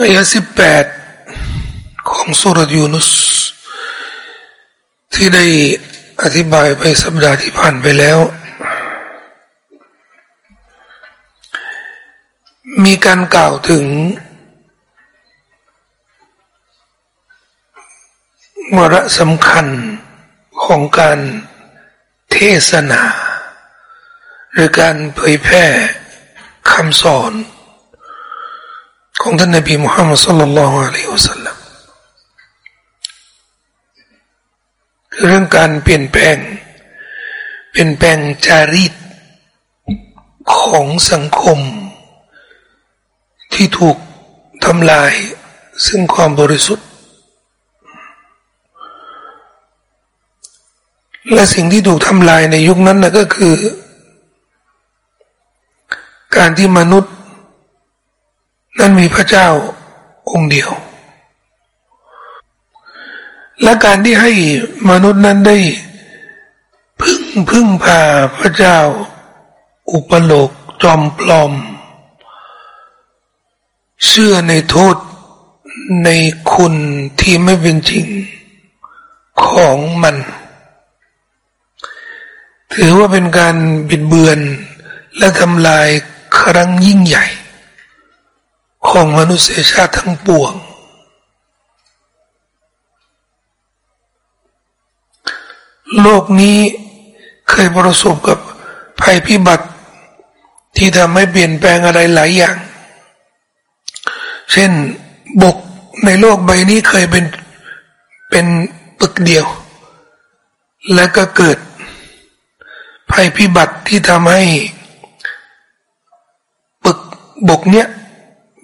อายะสิบแปดของสุรยูนุส ที่ได้อธิบายไปสัปดาห์ที่ผ่านไปแล้ว มีการกล่าวถึง วาระสำคัญของการเทศนา หรือการเผยแพร่คำสอน ของท่านนบีมุฮัมมัดสุลลัลลอฮุอะลัยฮิวสัลลัมเรื่องการเปลี่ยนแปลง เปลี่ยนแปลงจารีตของสังคม ที่ถูกทำลาย ซึ่งความบริสุทธิ์ และสิ่งที่ถูกทำลายในยุคนั้นนะก็คือ การที่มนุษย์ นั้นมีพระเจ้าองค์เดียว และการที่ให้มนุษย์นั้นได้พึ่งพึ่งพาพระเจ้า อุปโลกจอมปลอม เชื่อในโทษในคุณที่ไม่เป็นจริงของมัน ถือว่าเป็นการบิดเบือนและทำลายครั้งยิ่งใหญ่ ของมนุษยชาติทั้งปวง โลกนี้เคยประสบกับภัยพิบัติ ที่ทำให้เปลี่ยนแปลงอะไรหลายอย่าง เช่นบกในโลกใบนี้เคยเป็นเป็นปึกเดียว และก็เกิด ภัยพิบัติที่ทำให้ ปึกบกเนี้ย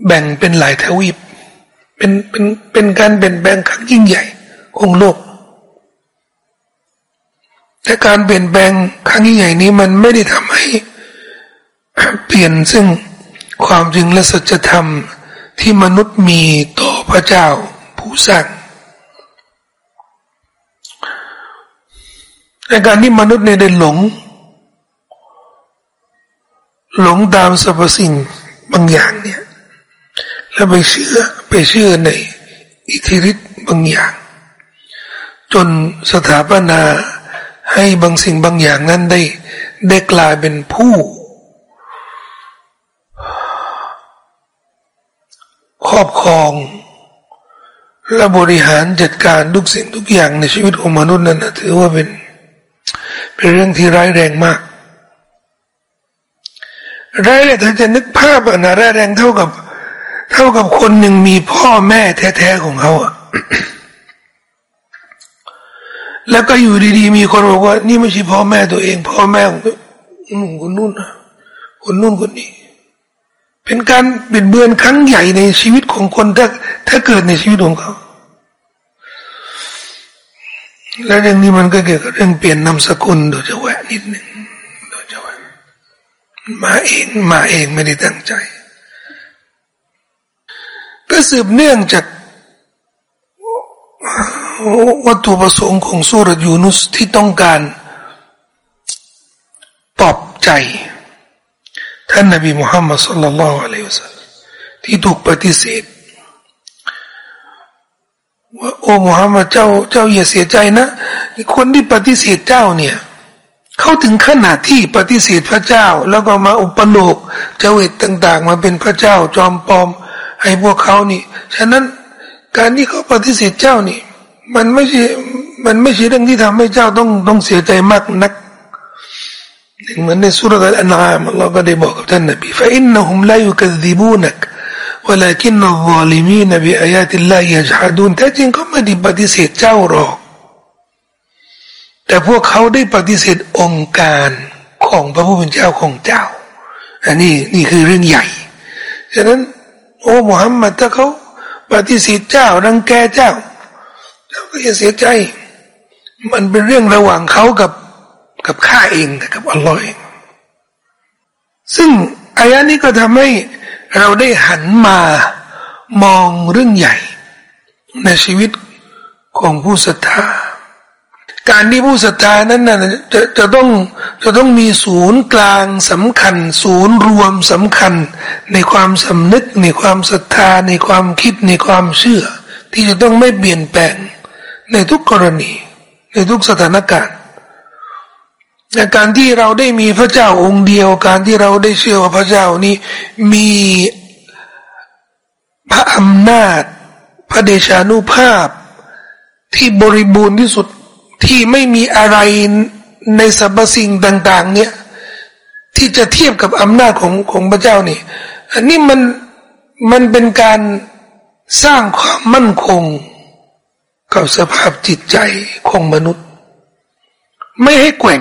แบ่งเป็นหลายทวีป เป็นเป็นเป็นการเปลี่ยนแปลงครั้งยิ่งใหญ่ของโลกแต่การเปลี่ยนแปลงครั้งยิ่งใหญ่นี้มันไม่ได้ทำให้ เปลี่ยนซึ่งความจริงและสัจธรรมที่มนุษย์มีต่อพระเจ้าผู้สร้างในการที่มนุษย์ในได้หลง หลงตามสรรพสิ่งบางอย่างเนี่ย แล้วไปเชื่อไปเชื่อในอิทธิฤทธิ์บางอย่าง จนสถาปนาให้บางสิ่งบางอย่างนั้นได้ได้กลายเป็นผู้ ครอบครอง และบริหารจัดการทุกสิ่งทุกอย่างในชีวิตของมนุษย์นั้นนะถือว่าเป็น เป็นเรื่องที่ร้ายแรงมากร้ายแรงถ้าจะนึกภาพอะนะร้ายแรงเท่ากับ เท่ากับคนหนึ่งมีพ่อแม่แท้ๆของเขาอะแล้วก็อยู่ดีๆ มีคนบอกว่า นี่ไม่ใช่พ่อแม่ตัวเอง พ่อแม่ของคนนู่นคนนู่นคนนี้ เป็นการบิดเบือนครั้งใหญ่ในชีวิตของคนถ้าถ้าเกิดในชีวิตของเขา และเรื่องนี้มันก็เกี่ยวกับเรื่องเปลี่ยนนามสกุลโดยจะแหวะนิดหนึ่งโดยจะแวะมาเองมาเองไม่ได้ตั้งใจ ก็สืบเนื่องจากวัตถุประสงค์ของสุรยูนุสที่ต้องการปลอบใจ ท่านนบีมุฮัมมัดสุลลัลลอฮุอะลัยฮิวสัลลัมที่ถูกปฏิเสธว่าโอ้มุฮัมมัดเจ้าเจ้าอย่าเสียใจนะคนที่ปฏิเสธเจ้าเนี่ยเขาถึงขนาดที่ปฏิเสธพระเจ้า แล้วก็มาอุปโลกเจ้าเวทต่าง ๆ มาเป็นพระเจ้าจอมปลอม ให้พวกเขานี่ ฉะนั้นการที่เขาปฏิเสธเจ้านี่ มันไม่ใช่ มันไม่ใช่เรื่องที่ทำให้เจ้าต้องต้องเสียใจมากนักเหมือนในสุรษอัลลอฮ์อัลลอฮ์ก็ได้บอกกับท่านนบีฟาอินนหุมลายุคดีบูนัก ولكن الظالمين بآيات الله يجحدون แท้จริงเขาไม่ได้ปฏิเสธเจ้าหรอก แต่พวกเขาได้ปฏิเสธองค์การของพระผู้เป็นเจ้าของเจ้า อันนี้นี่คือเรื่องใหญ่ ฉะนั้น โอ้มุฮัมมัดถ้าเขาปฏิเสธเจ้ารังแกเจ้าเจ้าก็จะเสียใจ มันเป็นเรื่องระหว่างเขากับกับข้าเองกับอัลลอฮ์เองซึ่งอายะนี้ก็ทำให้เราได้หันมามองเรื่องใหญ่ ในชีวิตของผู้ศรัทธา การที่ผู้ศรัทธานั้นนะจะจะต้องจะต้องมีศูนย์กลางสำคัญ ศูนย์รวมสำคัญ ในความสำนึกในความศรัทธาในความคิดในความเชื่อ ที่จะต้องไม่เปลี่ยนแปลงในทุกกรณี ในทุกสถานการณ์ในการที่เราได้มีพระเจ้าองค์เดียว การที่เราได้เชื่อว่าพระเจ้านี้มีพระอำนาจ พระเดชานุภาพที่บริบูรณ์ที่สุด ที่ไม่มีอะไรในสรรพสิ่งต่าง ๆ เนี่ย ที่จะเทียบกับอำนาจของของพระเจ้านี่ อันนี้มันมันเป็นการสร้างความมั่นคง กับสภาพจิตใจของมนุษย์ ไม่ให้แกว่ง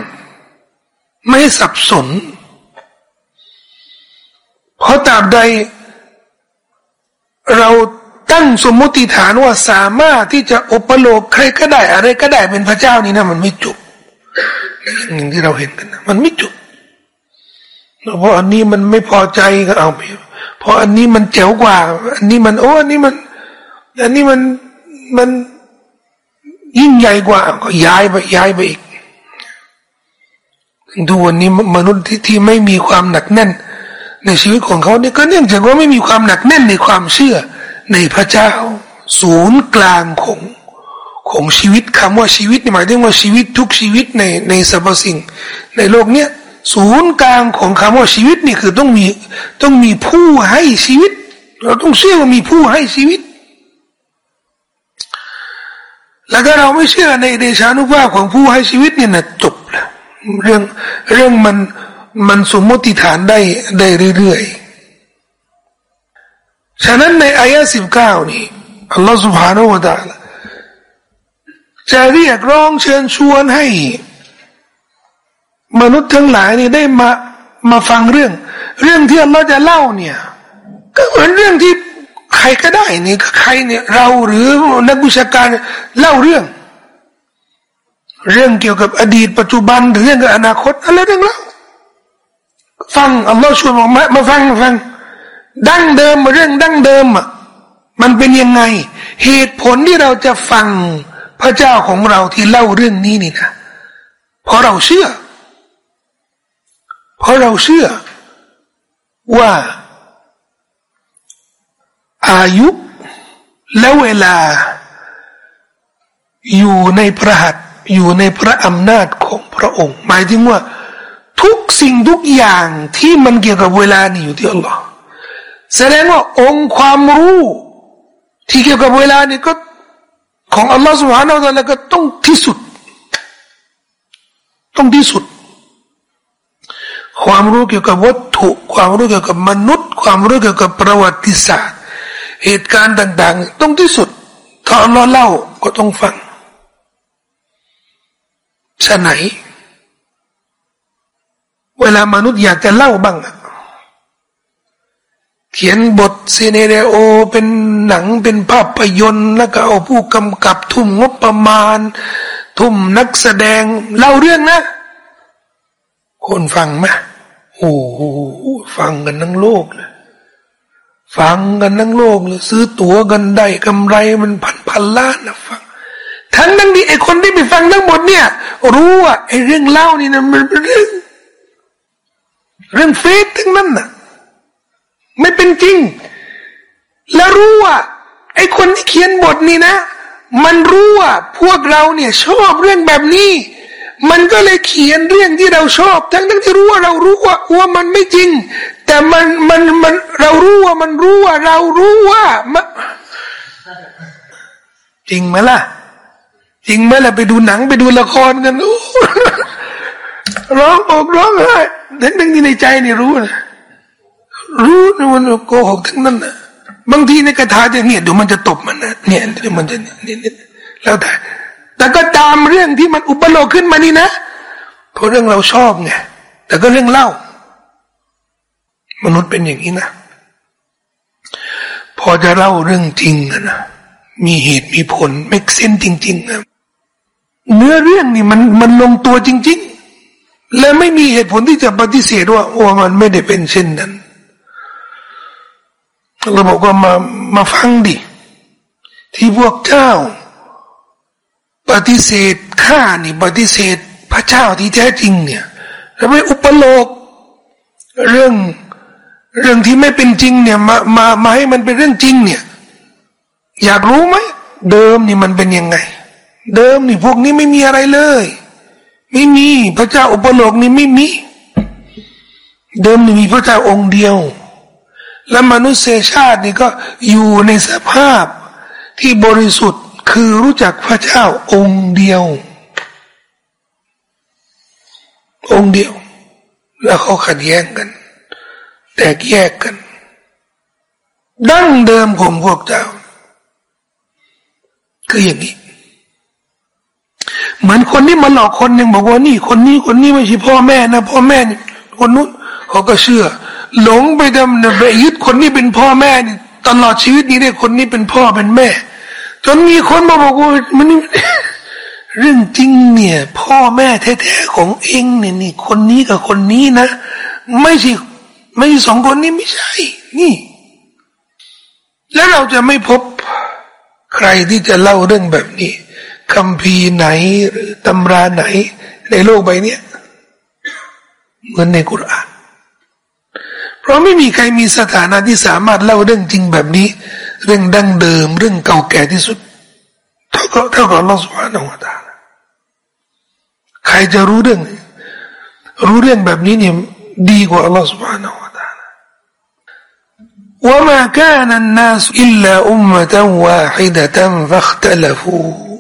ไม่ให้สับสน เพราะตราบใดเรา ตั้งสมมติฐานว่าสามารถที่จะอุปโลกใครก็ได้ อะไรก็ได้เป็นพระเจ้านี่นะมันไม่จบอย่างที่เราเห็นกันนะมันไม่จบเพราะอันนี้มันไม่พอใจก็เอาไปเพราะอันนี้มันเจ๋วกว่า อันนี้มันโอ้อันนี้มันอันนี้มันมันยิ่งใหญ่กว่าก็ย้ายไปย้ายไปอีกดูวันนี้มนุษย์ที่ที่ไม่มีความหนักแน่น ในชีวิตของเขาเนี่ยก็เนื่องจากว่าไม่มีความหนักแน่นในความเชื่อ ในพระเจ้า ศูนย์กลางของของชีวิตคำว่าชีวิตหมายถึงว่าชีวิตทุกชีวิตในในสรรพสิ่ง ในโลกเนี้ยศูนย์กลางของคำว่าชีวิตนี่คือต้องมีต้องมีผู้ให้ชีวิต เราต้องเชื่อว่ามีผู้ให้ชีวิต แล้วถ้าเราไม่เชื่อในเดชานุภาพของผู้ให้ชีวิตเนี่ยนะจบแล้วเรื่องเรื่องมันมันสมมติฐานได้ได้เรื่อยๆ ฉะนั้นในอายะสิบเก้านี่อัลลอฮฺ سبحانه และ تعالى จะเรียกร้องเชิญชวนให้ มนุษย์ทั้งหลายนี่ได้มามาฟังเรื่อง เรื่องที่อัลลอฮฺจะเล่าเนี่ย ก็เหมือนเรื่องที่ใครก็ได้นี่ใครเนี่ยเราหรือนักวิชาการเล่าเรื่อง เรื่องเกี่ยวกับอดีตปัจจุบันหรือเรื่องกับอนาคตอะไรเรื่องเล่าฟังอัลลอฮฺชวนมามาฟังมาฟัง ดั้งเดิมเรื่องดั้งเดิมอะมันเป็นยังไง เหตุผลที่เราจะฟังพระเจ้าของเราที่เล่าเรื่องนี้นี่นะเพราะเราเชื่อ เพราะเราเชื่อว่า อายุและเวลา อยู่ในพระหัตอยู่ในพระอำนาจของพระองค์ หมายถึงว่า ทุกสิ่งทุกอย่างที่มันเกี่ยวกับเวลานี่อยู่ที่อัลลอฮ์ แสดงว่าองค์ความรู้ ที่เกี่ยวกับเวลานี่ก็ของอัลลอฮฺสุบฮานาอัลลอฮฺก็ต้องที่สุด ต้องที่สุด ความรู้เกี่ยวกับวัตถุ ความรู้เกี่ยวกับมนุษย์ ความรู้เกี่ยวกับประวัติศาสตร์ เหตุการณ์ต่าง ๆ ต้องที่สุด ถ้าอัลลอฮ์เล่าก็ต้องฟังฉะไหน เวลามนุษย์อยากจะเล่าบ้าง เขียนบทซีเนเรโอ เป็นหนังเป็นภาพยนตร์แล้วก็เอาผู้กำกับทุ่มงบประมาณ ทุ่มนักแสดงเล่าเรื่องนะ คนฟังไหมโอ้โหฟังกันทั้งโลกเลยฟังกันทั้งโลกเลยซื้อตั๋วกันได้กำไรมันพันพันล้านนะฟัง ทั้งนั้นที่ไอคนที่ไปฟังทั้งหมดเนี่ย รู้ว่าไอเรื่องเล่านี่นะมันเป็นเรื่อง เรื่องเฟซทั้งนั้นน่ะ ไม่เป็นจริง แล้วรู้ว่าไอ้คนที่เขียนบทนี่นะ มันรู้ว่าพวกเราเนี่ยชอบเรื่องแบบนี้ มันก็เลยเขียนเรื่องที่เราชอบ ทั้งทั้งที่รู้ว่าเรารู้ว่าว่ามันไม่จริง แต่มันมันมันเรารู้ว่ามันรู้ว่าเรารู้ว่าจริงไหมล่ะ จริงไหมล่ะไปดูหนังไปดูละครกันร้องอกร้องไห้ทั้งทั้งที่ในใจนี่รู้นะ รู้นะมันโกหกทั้งนั้นนะบางทีในกระถาจะเนี่ยเดี๋ยวมันจะตบมันนะเนี่ยเดี๋ยวมันจะเนี่ยแล้วแต่แต่ก็ตามเรื่องที่มันอุปโลกขึ้นมานี่นะเพราะเรื่องเราชอบไงแต่ก็เรื่องเล่า มนุษย์เป็นอย่างนี้นะ พอจะเล่าเรื่องจริงนะมีเหตุมีผลไม่เส้นจริงๆนะเนื้อเรื่องนี่มันมันลงตัวจริง ๆ และไม่มีเหตุผลที่จะปฏิเสธว่าว่ามันไม่ได้เป็นเช่นนั้น เราบอกว่ามามาฟังดิ ที่พวกเจ้า ปฏิเสธข้านี่ปฏิเสธพระเจ้าที่แท้จริงเนี่ยแล้วไม่อุปโลก เรื่องเรื่องที่ไม่เป็นจริงเนี่ยมามามาให้มันเป็นเรื่องจริงเนี่ย อยากรู้ไหมเดิมนี่มันเป็นยังไง เดิมนี่พวกนี้ไม่มีอะไรเลย ไม่มีพระเจ้าอุปโลกนี่ไม่มี เดิมนี่มีพระเจ้าองค์เดียว และมนุษยชาตินี่ก็อยู่ในสภาพที่บริสุทธิ์คือรู้จักพระเจ้าองค์เดียว องค์เดียว แล้วเขาขัดแย้งกัน แตกแยกกัน ดั้งเดิมของพวกเจ้า คืออย่างนี้ เหมือนคนที่มาหลอกคนหนึ่งบอกว่านี่ คนนี้คนนี้ไม่ใช่พ่อแม่นะพ่อแม่คนนู้นเขาก็เชื่อ หลงไปดำไปยึดคนนี้เป็นพ่อแม่นี่ตลอดชีวิตนี้เนี่ยคนนี้เป็นพ่อเป็นแม่ จนมีคนมาบอกว่ามันเรื่องจริงเนี่ย พ่อแม่แท้ๆของเองเนี่ยนี่คนนี้กับคนนี้นะ ไม่ใช่ไม่ใช่สองคนนี้ไม่ใช่ นี่ แล้วเราจะไม่พบใครที่จะเล่าเรื่องแบบนี้คำพีไหนหรือตำราไหน ในโลกใบนี้เหมือนในกุรอาน เพราะไม่มีใครมีสถานะที่สามารถเล่าเรื่องจริงแบบนี้เรื่องดั้งเดิมเรื่องเก่าแก่ที่สุดเท่ากับเท่ากับอัลลอฮฺสุบฮานาอัลลอฮฺใครจะรู้เรื่อง รู้เรื่องแบบนี้เนี่ยดีกว่าอัลลอฮฺสุบฮานาอัลลอฮฺ وما كان الناس إلا أمة واحدة فاختلفوا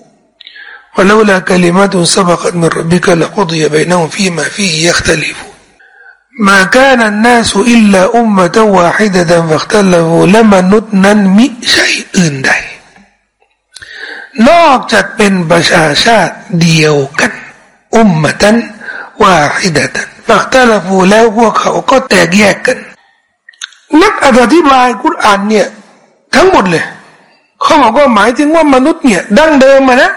ولولا كلمات سبقت من ربك لقضي بينهم فيما فيه يختلفون มาการันนาสุอิลลาอุมมะตะวาฮิดะดันฟักตัลลูและมนุษย์นั้มิใช่อื่นใด นอกจากเป็นประชาชาติเดียวกัน อุมมะตันวาฮิดะตันฟักตัลลูแล้วพวกเขาก็แตกแยกกัน นักอธิบายกุรอานเนี่ย ทั้งหมดเลย เขาบอกว่าหมายถึงว่ามนุษย์เนี่ยดั้งเดิมมานะ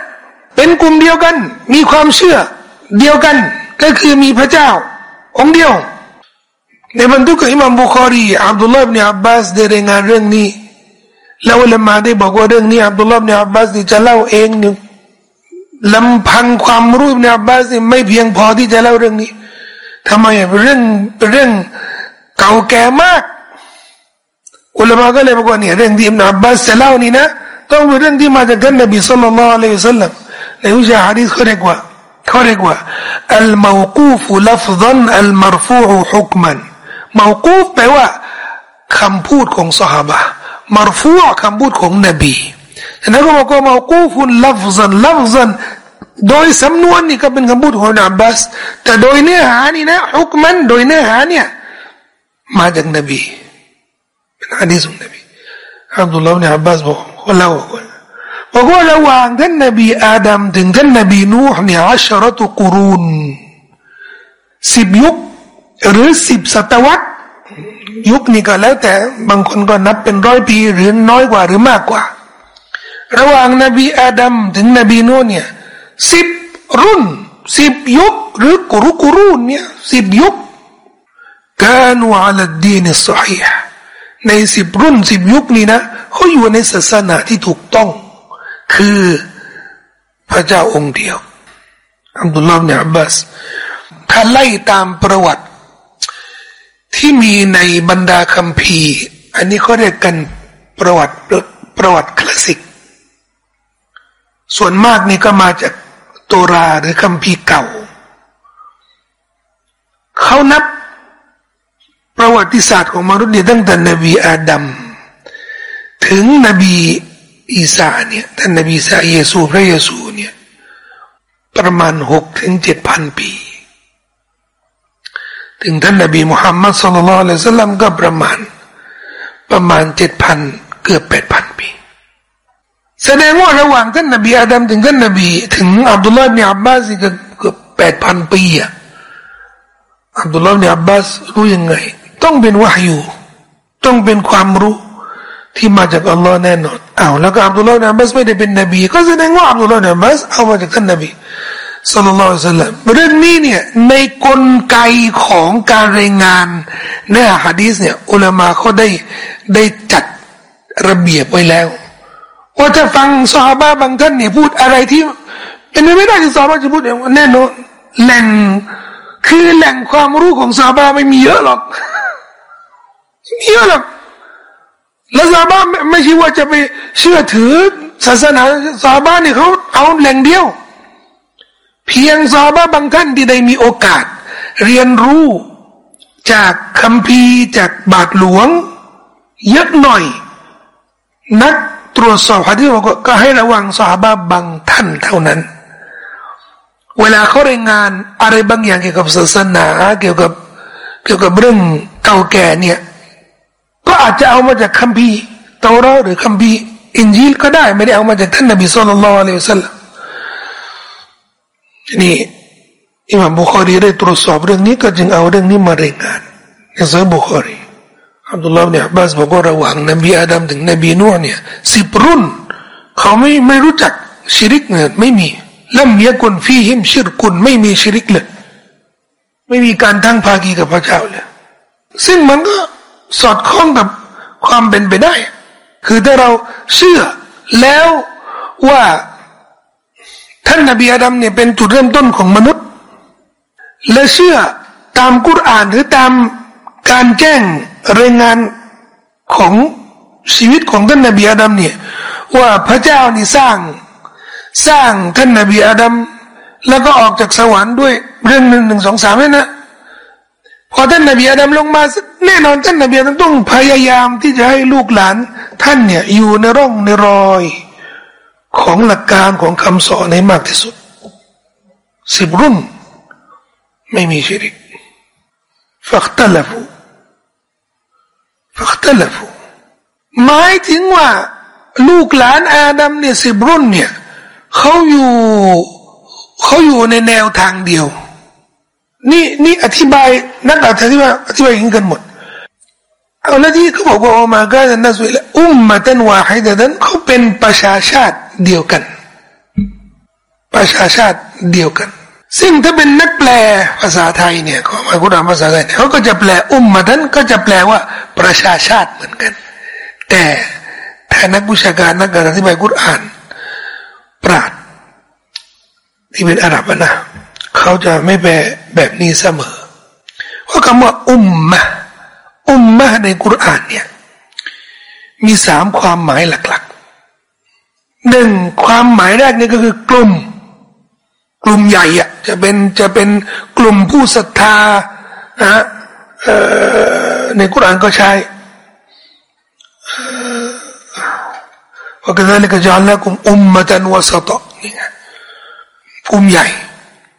เป็นกลุ่มเดียวกัน มีความเชื่อเดียวกัน ก็คือมีพระเจ้า องค์เดียว ในบรรทุกอิมามบุคอรีอับดุลลาห์บินอับบาสได้รายงานเรื่องนี้ แล้วละมาได้บอกว่าเรื่องนี้อับดุลลาห์บินอับบาสจะเล่าเองนึ่ลำพังความรู้บินอับบาสไม่เพียงพอที่จะเล่าเรื่องนี้ทำไมเป็นเรื่องเป็นเรื่องเก่าแก่มากอุลามะก็เลยบอกว่าเนี่ยเรื่องที่อิบนุอับบาสจะเล่านี่นะต้องเป็นเรื่องที่มาจากท่านนบีصلى الله عليه وسلمในวิชาฮะดีษเขาเรียกว่าเขาเรียกว่าالموقوف لفظا المرفوع حكما มากูฟแปลว่าคำพูดของเศาะฮาบะฮ์ مرفوع คำพูดของนบีฉะนั้นก็บอกว่าموقوف لفظا لفظاโดยสำนวนนี่ก็เป็นคำพูดของอับบาสแต่โดยเนื้อหานี่นะฮุกมันโดยเนื้อหาเนี่ยมาจากนบีเป็นอะดีษของนบีอับดุลลาห์เนี่ยอับบาสบอกว่าเล่าบอกว่าระหว่างท่านนบีอาดัมถึงท่านนบีนูห์เนี่ยอัชรตุกรูนสิบยุค หรือสิบศตวรรษยุคนี้ก็แล้วแต่บางคนก็นับเป็นร้อยปีหรือน้อยกว่าหรือมากกว่า ระหว่างนบีอาดัมถึงนบีโนเนี่ยสิบรุ่นสิบยุคหรือกรุกรุนเนี่ยสิบยุคกานูอัลดีนสฮีห์ในสิบรุ่นสิบยุคนี้นะเขาอยู่ในศาสนาที่ถูกต้อง คือพระเจ้าองค์เดียวอับดุลลาห์เนี่ยอับบาสถ้าไล่ตามประวัติ ที่มีในบรรดาคัมภีร์ อันนี้เขาเรียกกันประวัติประวัติคลาสสิก ส่วนมากนี่ก็มาจากโตราหรือคัมภีร์เก่า เขานับประวัติศาสตร์ของมนุษย์เนี่ยตั้งแต่นบีอาดัมถึงนบีอีสาเนี่ยท่านนบีสาเยซูพระเยซูเนี่ยประมาณหกถึงเจ็ดพันปี ถึงท่านนบีมุฮัมมัดสุลลัลลอฮุสัลลัมก็ประมาณ ประมาณเจ็ดพันเกือบแปดพันปี แสดงว่าระหว่างท่านนบีอาดัมถึงท่านนบี ถึงอับดุลลาห์บินอับบาสก็เกือบแปดพันปีอะอับดุลลาห์บินอับบาสรู้ยังไง ต้องเป็นวะฮยูต้องเป็นความรู้ที่มาจากอัลลอฮ์แน่นอนอ้าวแล้วก็อับดุลลาห์นะบัสไม่ได้เป็นนบี ก็แสดงว่าอับดุลลาห์นะบัสเอามาจากท่านนบี สัลลัลลอฮุซัลลัมเรื่องนี้เนี่ยในกลไกของการรายงานในฮะดีษเนี่ยอุลามาเขาได้ได้จัดระเบียบไว้แล้วว่าจะฟังซอฮาบะบางท่านเนี่ยพูดอะไรที่เป็นไม่ได้ที่ซอฮาบะจะพูดอย่างแน่นอนแหล่งคือแหล่งความรู้ของซาบะไม่มีเยอะหรอกไม่เยอะหรอกแล้วซาบะไม่ใช่ว่าจะไปเชื่อถือศาสนาซาบะเนี่ยเขาเอาแหล่งเดียว เพียงซาบะบางท่านที่ได้มีโอกาส เรียนรู้จากคัมภีร์จากบาทหลวง เยอะหน่อย นักตรวจสอบฮะที่บอกก็ให้ระวังซาบะบางท่านเท่านั้น เวลาเขารายงานอะไรบางอย่างเกี่ยวกับศาสนาเกี่ยวกับเกี่ยวกับเรื่องเก่าแก่เนี่ยก็อาจจะเอามาจากคัมภีร์เตารอตหรือคัมภีร์อินจีลก็ได้ไม่ได้เอามาจากท่านนบีصلى الله นี่อิหม่ามบุคอรีได้ตรวจสอบเรื่องนี้ก็จึงเอาเรื่องนี้มารายงานในสายบุคอรีอับดุลลอฮ์อิบนุอับบาสบอกว่าระหว่างนบีอาดัมถึงนบีนูห์เนี่ยสิบรุ่น เขาไม่ไม่รู้จักชิริกเนี่ยไม่มีلم يكن فيهم شركไม่มีชิริกเลย ไม่มีการทั้งภากีกับพระเจ้าเลย ซึ่งมันก็สอดคล้องกับความเป็นไปได้ คือถ้าเราเชื่อแล้วว่า ท่านนบีอาดัมเนี่ยเป็นจุดเริ่มต้นของมนุษย์ และเชื่อตามกุรอานหรือตามการแจ้งรายงานของชีวิตของท่านนบีอาดัมเนี่ยว่าพระเจ้านี่สร้างสร้างท่านนบีอาดัมแล้วก็ออกจากสวรรค์ด้วยเรื่องหนึ่งหนึ่งสองสามนี่นะพอท่านนบีอาดัมลงมาแน่นอนท่านนบีอาดัมต้องพยายามที่จะให้ลูกหลาน ท่านเนี่ยอยู่ในร่องในรอย ของหลักการของคำสอนให้มากที่สุดสิบรุ่น ไม่มีชิริกฟักตลฟูฟักตลฟูหมายถึงว่า ลูกหลานอาดัมเนี่ยสิบรุ่นเนี่ยเขาอยู่เขาอยู่ในแนวทางเดียว นี่นี่อธิบายนักอธิบายอธิบายอย่างนี้กันหมด เอาแล้วที่เขาบอกว่าออกมาก็จะน่าสวละอุมมาตันวาให้แต่นั้นเขาเป็นประชาชาติเดียวกัน ประชาชาติเดียวกัน ซึ่งถ้าเป็นนักแปลภาษาไทยเนี่ยของอัลกุรอานภาษาไทยเขาก็จะแปลอุมมาตันก็จะแปลว่าประชาชาติเหมือนกัน แต่ถ้านักวิชาการนักการอธิบายกุรอาน ปราดที่เป็นอาหรับนะเขาจะไม่แปลแบบนี้เสมอเพราะคำว่าอุมมะ อุมมะในกุรอานเนี่ย มีสามความหมายหลักๆหนึ่งความหมายแรกนี่ก็คือกลุ่ม กลุ่มใหญ่อะจะเป็นจะเป็นกลุ่มผู้ศรัทธานะในกุรอานก็ใช้ว่ากันนั้นก็จะอัลลอฮ์กุมอุมมะตันวสตะนี่ไงกลุ่มใหญ่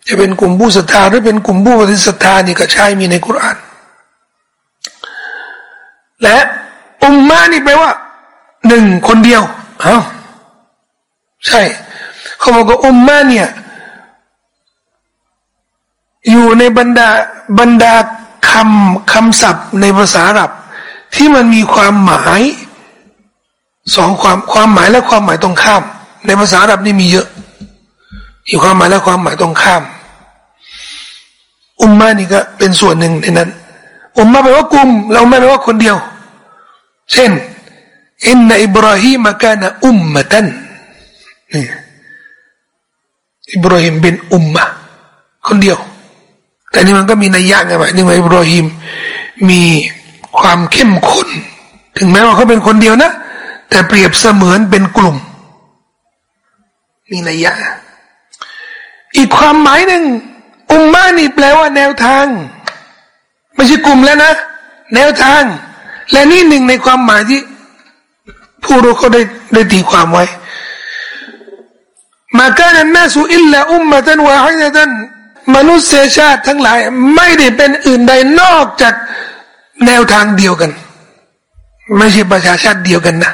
จะเป็นกลุ่มผู้ศรัทธาหรือเป็นกลุ่มผู้ปฏิศรัทธานี่ก็ใช้มีในคุราน และอุมมานี่แปลว่าหนึ่งคนเดียวเอ้าใช่ เขาบอกว่าอุมมาเนี่ย อยู่ในบรรดาบรรดาคำคำศัพท์ในภาษาอาหรับ ที่มันมีความหมายสองความความหมายและความหมายตรงข้าม ในภาษาอาหรับนี่มีเยอะมีความหมายและความหมายตรงข้าม อุมมานี่ก็เป็นส่วนหนึ่งในนั้น อุมมาแปลว่ากลุ่มเราไม่แปลว่าคนเดียว เช่นอินนอิบราฮิมกานะอุมมะตันนี่อิบราฮิมเป็นอุมมะคนเดียว แต่นี่มันก็มีนัยยะไงว่านี่ว่าอิบราฮิมมีความเข้มข้นถึงแม้ว่าเขาเป็นคนเดียวนะ แต่เปรียบเสมือนเป็นกลุ่ม มีนัยยะ อีกความหมายหนึ่งอุมมานี่แปลว่าแนวทาง ไม่ใช่กลุ่มแล้วนะ แนวทาง และนี่หนึ่งในความหมายที่ ผู้รู้เขาได้ได้ตีความไว้มาการนันน่าสุอิลละอุมมาตันวาฮิดันมนุษยชาติทั้งหลาย ไม่ได้เป็นอื่นใดนอกจากแนวทางเดียวกัน ไม่ใช่ประชาชาติเดียวกันนะ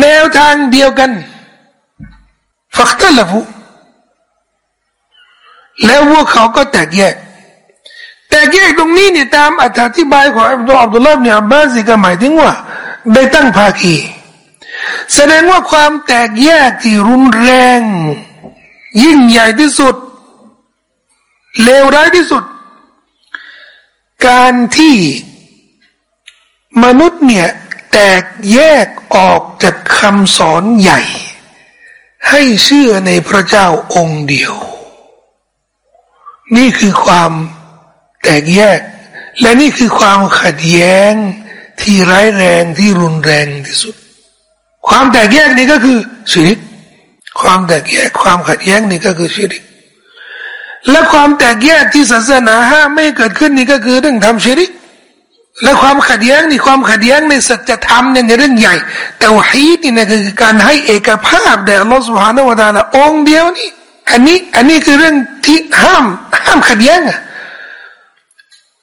แนวทางเดียวกันฟักตละฟูแล้วพวกเขาก็แตกแยก แตกแยกตรงนี้เนี่ยตามอธิบายของอับดุลอับดุลลาห์เนี่ยอับบาสิก็หมายถึงว่า ได้ตั้งภาคีแสดงว่าความแตกแยกที่รุนแรง ยิ่งใหญ่ที่สุด เลวร้ายที่สุด การที่มนุษย์เนี่ย แตกแยกออกจากคำสอนใหญ่ ให้เชื่อในพระเจ้าองค์เดียว นี่คือความ แตกแยก และนี่คือความขัดแย้งที่ร้ายแรงที่รุนแรงที่สุด ความแตกแยกนี่ก็คือชีริก ความแตกแยกความขัดแย้งนี่ก็คือชีริก และความแตกแยกที่ศาสนาห้ามไม่เกิดขึ้นนี่ก็คือเรื่องทำชีริก และความขัดแย้งนี่ความขัดแย้งในสัจธรรมเนี่ยในเรื่องใหญ่ แต่วฮีดนี่นะคือการให้เอกภาพแด่อัลลอฮฺสุบฮานาวะตาละองเดียวนี่อันนี้อันนี้คือเรื่องที่ห้ามห้ามขัดแย้งอะ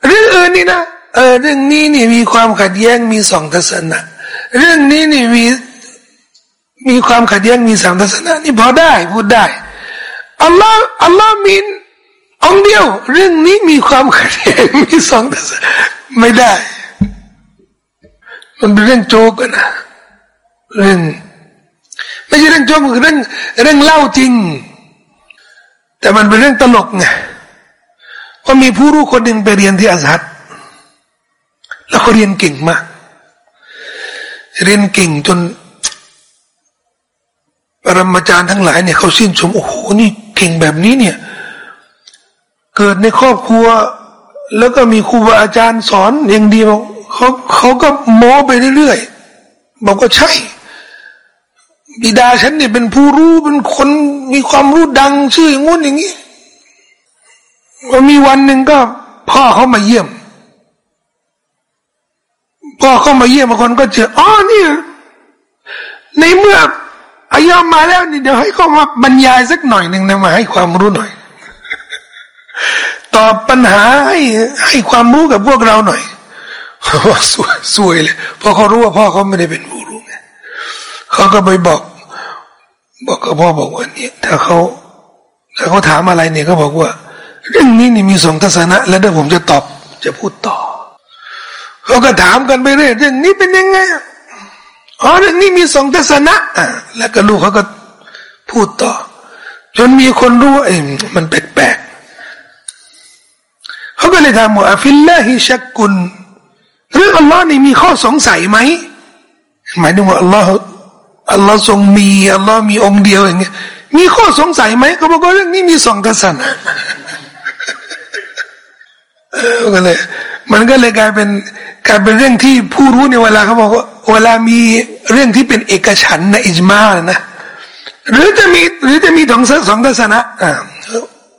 เรื่องอื่นนี่นะเออเรื่องนี้นี่มีความขัดแย้งมีสองทัศนะ เรื่องนี้นี่มีมีความขัดแย้งมีสามทัศนะนี่พอได้พูดได้อัลลอฮ์อัลลอฮ์มีองเดียว เรื่องนี้มีความขัดแย้งมีสองทัศนะไม่ได้ มันเป็นเรื่องโจกนะเรื่องไม่ใช่เรื่องโจกเรื่องเรื่องเล่าจริง แต่มันเป็นเรื่องตลกไง ว่ามีผู้รู้คนหนึ่งไปเรียนที่อาซัดแล้วเขาเรียนเก่งมาก เรียนเก่งจนปรมาจารย์ทั้งหลายเนี่ยเขาชื่นชมโอ้โหนี่เก่งแบบนี้เนี่ย เกิดในครอบครัว แล้วก็มีครูบาอาจารย์สอนอย่างเดียวเขาเขาก็โม้ไปเรื่อยๆบอกว่าใช่ บิดาฉันเนี่ยเป็นผู้รู้เป็นคนมีความรู้ดังชื่ออย่างงู้นอย่างนี้ มีวันหนึ่งก็ พ่อเขามาเยี่ยม พ่อเขามาเยี่ยมบางคนก็เจออ๋อนี่ในเมื่ออายอมมาแล้วนี่เดี๋ยวให้เขามาบรรยายสักหน่อยหนึ่งนะมาให้ความรู้หน่อย ตอบปัญหาให้ให้ความรู้กับพวกเราหน่อยสวยสวยเลยเพราะเขารู้ว่าพ่อเขาไม่ได้เป็นผู้รู้ไงเขาก็ไปบอก บอกกับพ่อบอกว่าเนี่ยถ้าเขาถ้าเขาถามอะไรเนี่ยเขาบอกว่า เรื่องนี้นี่มีสองทัศนะ แล้วเดี๋ยวผมจะตอบจะพูดต่อเขาก็ถามกันไปเรื่อยเรื่องนี้เป็นยังไงอ๋อเรื่องนี้มีสองทัศนะอะแล้วก็ลูกเขาก็พูดต่อ จนมีคนรู้ว่าเอ้มันแปลกๆเขาก็เลยถามว่าفي الله شكเรื่องอัลลอฮ์นี่มีข้อสงสัยไหมหมายถึงว่าอัลลอฮ์อัลลอฮ์ทรงมีอัลลอฮ์มีองค์เดียวอย่างเงี้ยมีข้อสงสัยไหมเขาบอกว่าเรื่องนี้มีสองทัศนะ ก็เลยมันก็เลยกลายเป็นกลายเป็นเรื่องที่ผู้รู้ในเวลาเขาบอกว่าเวลามีเรื่องที่เป็นเอกฉันในอิจมานะหรือจะมีหรือจะมีสองสองทัศนะอ่า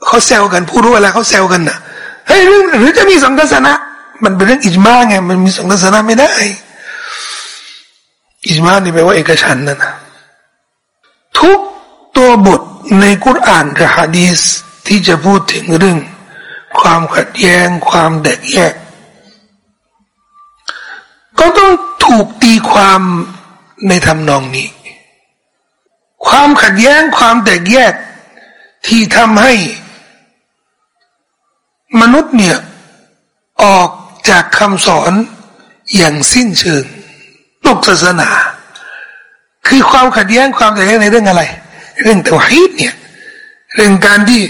เขาแซวกันผู้รู้เวลาเขาแซวกันนะเฮ้ยหรือจะมีสองทัศนะ มันเป็นเรื่องอิจมาไงมันมีสองทัศนะไม่ได้ อิจมานี่แปลว่าเอกฉันนั่นนะทุกตัวบทในกุรอานหรือฮะดีสที่จะพูดถึงเรื่อง ความขัดแย้ง ความแตกแยก ก็ต้องถูกตีความในทำนองนี้ ความขัดแย้งความแตกแยก ที่ทำให้ มนุษย์เนี่ย ออกจากคำสอนอย่างสิ้นเชิงโลกศาสนา คือความขัดแย้งความแตกแยกในเรื่องอะไร เรื่องเตวฮีดเนี่ย เรื่องการที่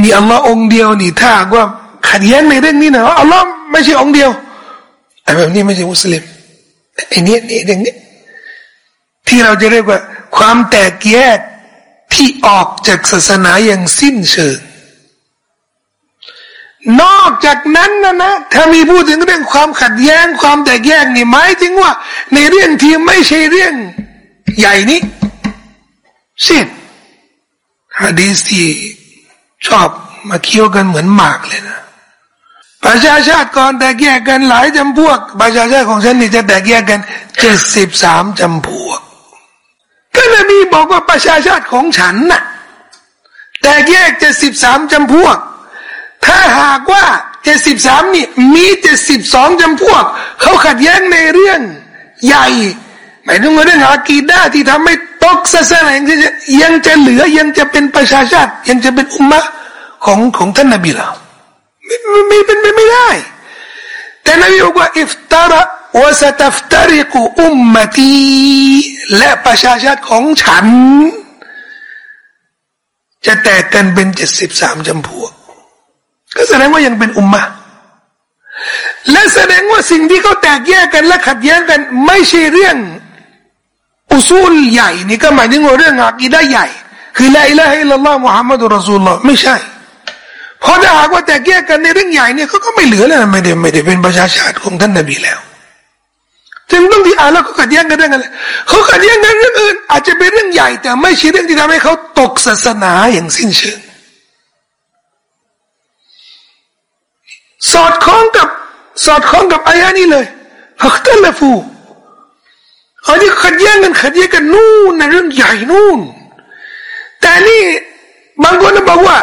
มีอัลลอฮ์องเดียวนี่ถ้าว่าขัดแย้งในเรื่องนี้นะอัลลอฮ์ไม่ใช่องเดียวไอ้แบบนี้ไม่ใช่มุสลิมไอ้นี้นี่เรื่องนี้ที่เราจะเรียกว่า ความแตกแยกที่ออกจากศาสนาอย่างสิ้นเชิงนอกจากนั้นนะนะถ้ามีพูดถึงเรื่องความขัดแย้ง ความแตกแยกนี่หมายถึงว่า ในเรื่องที่ไม่ใช่เรื่องใหญ่นี้เช่นฮะดีสที่ ชอบมาเคี้ยวกันเหมือนหมากเลยนะประชาชาติก่อนแตกแยกกันหลายจำพวก ประชาชาติของฉันนี่จะแตกแยกกันเจ็ดสิบสามจำพวกก็นบีบอกว่าประชาชาติของฉันน่ะแตกแยกเจ็ดสิบสามจำพวก ถ้าหากว่าเจ็ดสิบสามนี่มีเจ็ดสิบสองจำพวก เขาขัดแย้งในเรื่องใหญ่ หมายถึงเรื่องอากีด้าที่ทำให้ตกศาสนายังจะเหลือยังจะเป็นประชาชาติ ยังจะเป็นอุมมะของของท่านนบีเราไม่ไม่เป็นไปไม่ได้ แต่นบีบอกว่าอิฟตาระวสตัฟตริกุอุมมตีและประชาชาติของฉัน จะแตกกันเป็นเจ็ดสิบสามจำพวก ก็แสดงว่ายังเป็นอุมมะและแสดงว่าสิ่งที่เขาแตกแยกกันและขัดแย้งกัน ไม่ใช่เรื่อง อุซูลใหญ่นี่ก็หมายถึงเรื่องอากีดะใหญ่ คือละอิละฮิลลอฮ์มุฮัมมัดุลรอซูลลอฮ์ไม่ใช่ เพอถ้าหากว่าแตกแยกกันในเรื่องใหญ่เนี่ยเขาก็ไม่เหลือแล้วไม่ได้ไม่ได้เป็นประชาชาติของท่านนบีแล้วจึงต้องที่อ่านแล้วก็ขัดแย้งกันเรื่องอะไรเขาขัดแย้งกันเรื่องอื่นอาจจะเป็นเรื่องใหญ่ แต่ไม่ใช่เรื่องที่ทำให้เขาตกศาสนาอย่างสิ้นเชิงสอดคล้องกับสอดคล้องกับอายะนี้เลยฮักตัลฟู อันนี้ขัดแย้งกันขัดแย้งกันนู่นในเรื่องใหญ่นู่น แต่นี่บางคนบอกว่า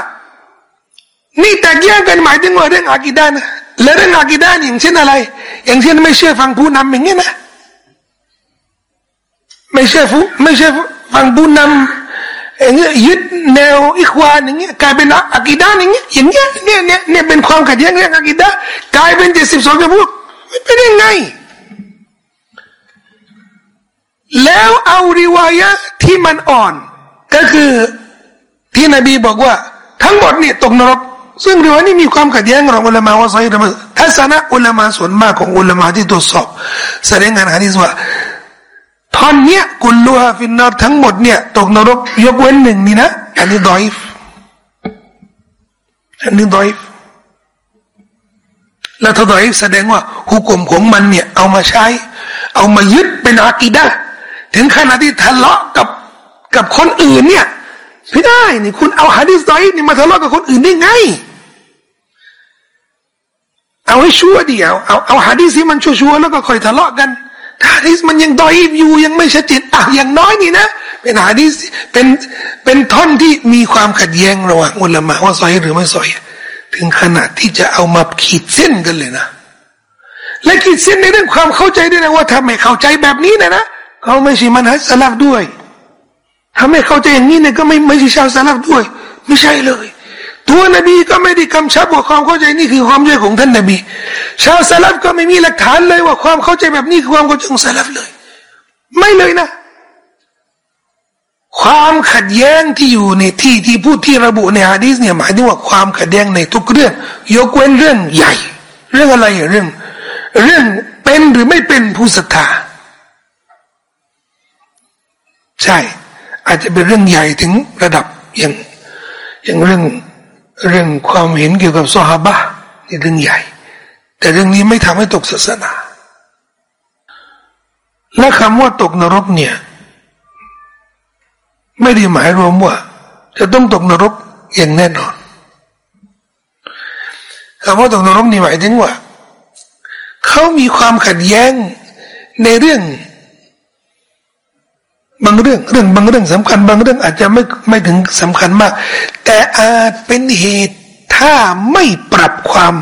นี่แตกแยกกันหมายถึงว่าเรื่องอากิดานะและเรื่องอากิดาอย่างเช่นอะไร อย่างเช่นไม่เชื่อฟังผู้นำอย่างเงี้ยนะไม่เชื่อฟูไม่เชื่อฟังผู้นำอย่างเงี้ยยึดแนวอิควานอย่างเงี้ยกลายเป็นอากิดาอย่างเงี้ยอย่างเงี้ยเนี่ยเนี่ยเนี่ยเป็นความขัดแย้งเรื่องอากิดากลายเป็นเจ็ดสิบสองจำพวกไม่เป็นยังไง แล้วเอาริวายะที่มันอ่อน ก็คือที่นบีบอกว่า ทั้งหมดเนี่ยตกนรก ซึ่งเริวายนี้มีความขัดแย้งของอุลามะว่าไซรือไม่ทัศนะอุลามะส่วนมากของอุลามะที่ตรวจสอบ แสดงงานฮะดิษว่าท่อนเนี้ยกุลลูฮาฟินนารทั้งหมดเนี่ยตกนรกยกเว้นหนึ่งนี่นะอันนี้ดอยฟอันนี้ดอยฟแล้วถ้าดอยฟแสดงว่า หุกกลมของมันเนี่ยเอามาใช้ เอามายึดเป็นอากีดะ ถึงขนาดที่ทะเลาะกับกับคนอื่นเนี่ยไม่ได้นี่คุณเอาฮะดิษดอยนี่มาทะเลาะกับคนอื่นได้ไง เอาให้ชัวร์เดียวเอาเอาฮะดิษที่มันชัวร์แล้วก็ค่อยทะเลาะกันถ้าฮะดิษมันยังดอยอยู่ยังไม่ชัดเจนอะอย่างน้อยนี่นะ เป็นฮะดิษเป็นเป็นท่อนที่มีความขัดแย้งระหว่างอุลามะว่าซอยหรือไม่ซอยถึงขนาดที่จะเอามาขีดเส้นกันเลยนะ และขีดเส้นในเรื่องความเข้าใจด้วยนะว่าถ้าไม่เข้าใจแบบนี้นะนะ เขาไม่ใช่มันฮัสลักด้วยถ้าไม่เข้าใจอย่างนี้เนี่ยก็ไม่ไม่ใช่ชาวสลักด้วย ไม่ใช่เลย ตัวนบีก็ไม่ได้กำชับว่าความเข้าใจนี่คือความเข้าใจของท่านนบี ชาวสลับก็ไม่มีหลักฐานเลยว่าความเข้าใจแบบนี้คือความเข้าใจของสลับเลย ไม่เลยนะ ความขัดแย้งที่อยู่ในที่ที่พูดที่ระบุในฮะดีษเนี่ยหมายถึงว่าความขัดแย้งในทุกเรื่อง ยกเว้นเรื่องใหญ่ เรื่องอะไรเรื่อง เรื่องเป็นหรือไม่เป็นผู้ศรัทธาใช่ อาจจะเป็นเรื่องใหญ่ถึงระดับอย่างอย่างเรื่องเรื่องความเห็นเกี่ยวกับซอฮาบะนี่เรื่องใหญ่ แต่เรื่องนี้ไม่ทำให้ตกศาสนา และคำว่าตกนรกเนี่ย ไม่ได้หมายรวมว่า จะต้องตกนรกอย่างแน่นอนคำว่าตกนรกนี่หมายถึงว่า เขามีความขัดแย้งในเรื่อง บางเรื่องเรื่องบางเรื่องสำคัญ บางเรื่องอาจจะไม่ไม่ถึงสำคัญมาก แต่อาจเป็นเหตุถ้าไม่ปรับความ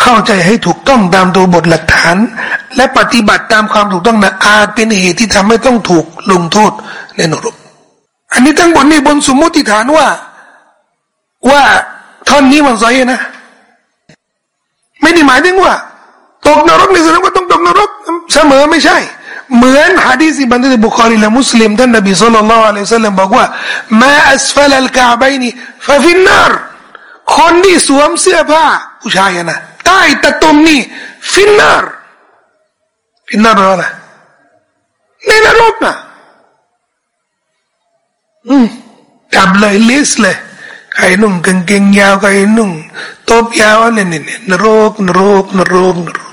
เข้าใจให้ถูกต้องตามตัวบทหลักฐาน และปฏิบัติตามความถูกต้องนะอาจเป็นเหตุที่ทำให้ต้องถูกลงโทษในนรกอันนี้ทั้งหมดนี่บนสมมติฐานว่า ว่าท่อนนี้มันไซนะ ไม่ได้หมายถึงว่า ตกนรกในแสดงว่าต้องตกนรกเสมอไม่ใช่ เหมือนฮะดีษบันทึกบุคอรีและมุสลิมท่านนบีสุลต่านละอัลลอฮฺสัลลัมบอกว่ามาอัสฟลลกาบนีฟะฟินนารคนที่สวมเสื้อผ้าผู้ชายนะใต้ตะตุ่มนี่ฟินนารฟินนารอะไรในนรกนะอืมจับเลยลิสเลยใครนุ่งกางเกงยาวใครนุ่งตบยาวอะไรเนี่ยนรกนรกนรกนรก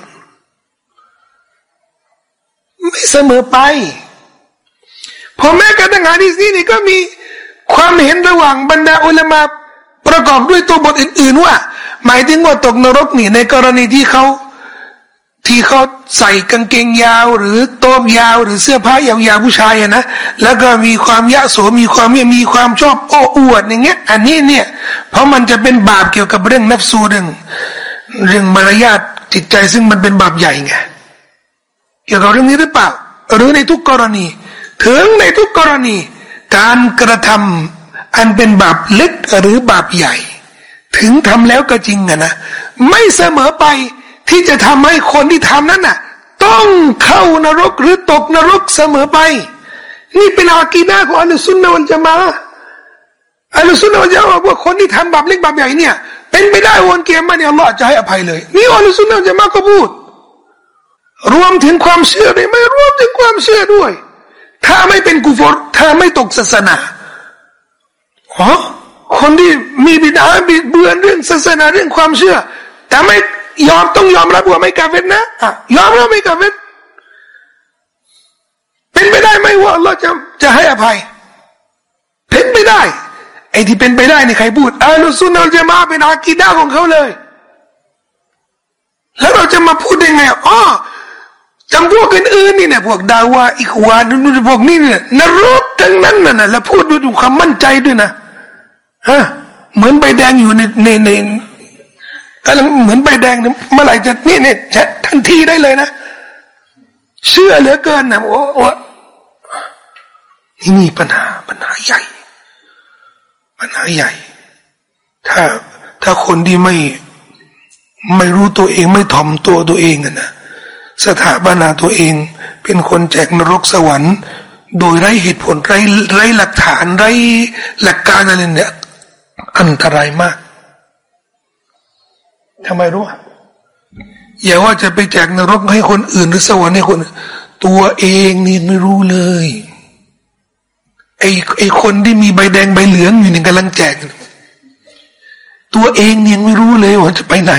ไม่เสมอไปพอแม้กระทั่งฮะดีษนี้นี่ก็มีความเห็นระหว่างบรรดาอุลามะประกอบด้วยตัวบทอื่น ๆ ว่า หมายถึงว่าตกนรกนี่ในกรณีที่เขาที่เขาใส่กางเกงยาว หรือโต๊บยาว หรือเสื้อผ้ายาวๆผู้ชายนะแล้วก็มีความยะโสมีความมีความชอบโอ้อวดอย่างเงี้ย อันนี้เนี่ย เพราะมันจะเป็นบาปเกี่ยวกับเรื่องนับสูเรื่องเรื่องมารยาทจิตใจซึ่งมันเป็นบาปใหญ่ไง เกี่ยวกับเรื่องนี้หรือเปล่า หรือในทุกกรณี ถึงในทุกกรณี การกระทำอันเป็นบาปเล็กหรือบาปใหญ่ ถึงทำแล้วก็จริงอะนะไม่เสมอไปที่จะทำให้คนที่ทำนั้นน่ะ ต้องเข้านรกหรือตกนรกเสมอไป นี่เป็นอากีนาของอัลลอฮฺสุนนะวันจะมาอัลลอฮฺสุนนะวันจะบอกว่าคนที่ทำบาปเล็กบาปใหญ่เนี่ย เป็นไปได้วันเกียรมาเนี่ยอัลลอฮฺจะให้อภัยเลย นี่อัลลอฮฺสุนนะวันจะมาก็พูด รวมถึงความเชื่อด้วยไม่รวมถึงความเชื่อด้วย ถ้าไม่เป็นกุฟรถ้าไม่ตกศาสนาอ๋อคนที่มีบิดาบิดเบือนเรื่องศาสนาเรื่องความเชื่อ แต่ไม่ยอมต้องยอมรับว่าไม่กาเฟนนะอะยอมรับไม่กาเฟนเป็นไปได้ไหมว่าเราจะจะให้อภัย เป็นไปได้ไอ้ที่เป็นไปได้นี่ใครพูดอาลุซุนเราจะมาเป็นอากีดาของเขาเลย แล้วเราจะมาพูดได้ไงอ๋อ จำพวกอื่นๆนี่เนี่ยพวกดาวาอิควานนู่นพวกนี้เนี่ยนรกทั้งนั้นน่ะแล้วพูดด้วยความมั่นใจด้วยนะฮะเหมือนใบแดงอยู่ในในในกำลังเหมือนใบแดงเมื่อไหร่จะนี่เนี่ยทันทีได้เลยนะ เชื่อเหลือเกินนะโอ้โหนี่มีปัญหาปัญหาใหญ่ ปัญหาใหญ่ ถ้าถ้าคนที่ไม่ไม่รู้ตัวเองไม่ถ่อมตัวตัวเองนะ สถาบันาตัวเอง เป็นคนแจกนรกสวรรค์ โดยไร้เหตุผลไร้ไร้หลักฐานไร้หลักการอะไรเนี่ยอันตรายมากทำไมรู้อย่าว่าจะไปแจกนรกให้คนอื่นหรือสวรรค์ให้คน ตัวเองนี่ไม่รู้เลยไอ้ไอ้คนที่มีใบแดงใบเหลืองอยู่นี่กำลังแจก ตัวเองเนี่ยไม่รู้เลยว่าจะไปไหน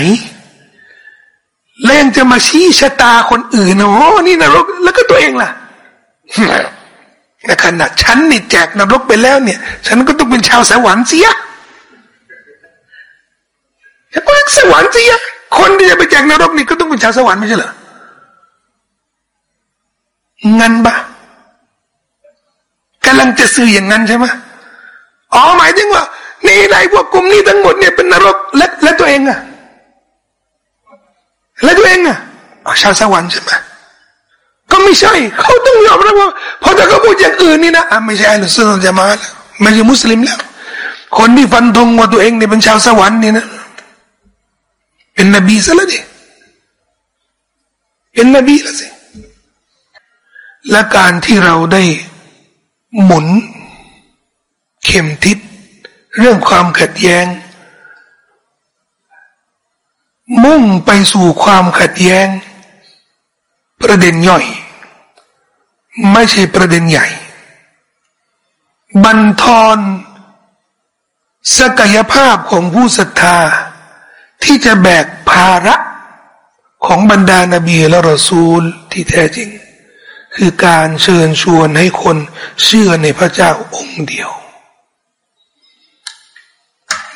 เล่นจะมาชี้ชะตาคนอื่นโอ้นี่นรก แล้วก็ตัวเองล่ะในขณะฉันนี่แจกนรกไปแล้วเนี่ย ฉันก็ต้องเป็นชาวสวรรค์เสียจะไปสวรรค์เสิอะคนที่จะไปแจกนรกนี่ก็ต้องเป็นชาวสวรรค์ไม่ใช่เหรองั้นปะกำลังจะซื้ออย่างนั้นใช่ไหมอ๋อหมายถึงว่า นี่ไรพวกกลุ่มนี้ทั้งหมดเนี่ยเป็นนรกและและตัวเองอะ และตัวเองอะชาวสวรรค์ใช่ไหมก็ไม่ใช่ เขาต้องยอมรับว่าพอจะเขาพูดอย่างอื่นนี่นะอะไม่ใช่อัลลอฮฺจะมาแล้วไม่ใช่มุสลิมแล้ว คนที่ฟันธงว่าตัวเองเนี่ยเป็นชาวสวรรค์นี่นะเป็นนบีซะแล้วดิเป็นนบีแล้วสิและการที่เราได้หมุน เข็มทิศเรื่องความขัดแย้ง มุ่งไปสู่ความขัดแย้ง ประเด็นย่อย ไม่ใช่ประเด็นใหญ่ บันทอนศักยภาพของผู้ศรัทธา ที่จะแบกภาระของบรรดานาบีและรอซูลที่แท้จริง คือการเชิญชวนให้คนเชื่อในพระเจ้าองค์เดียว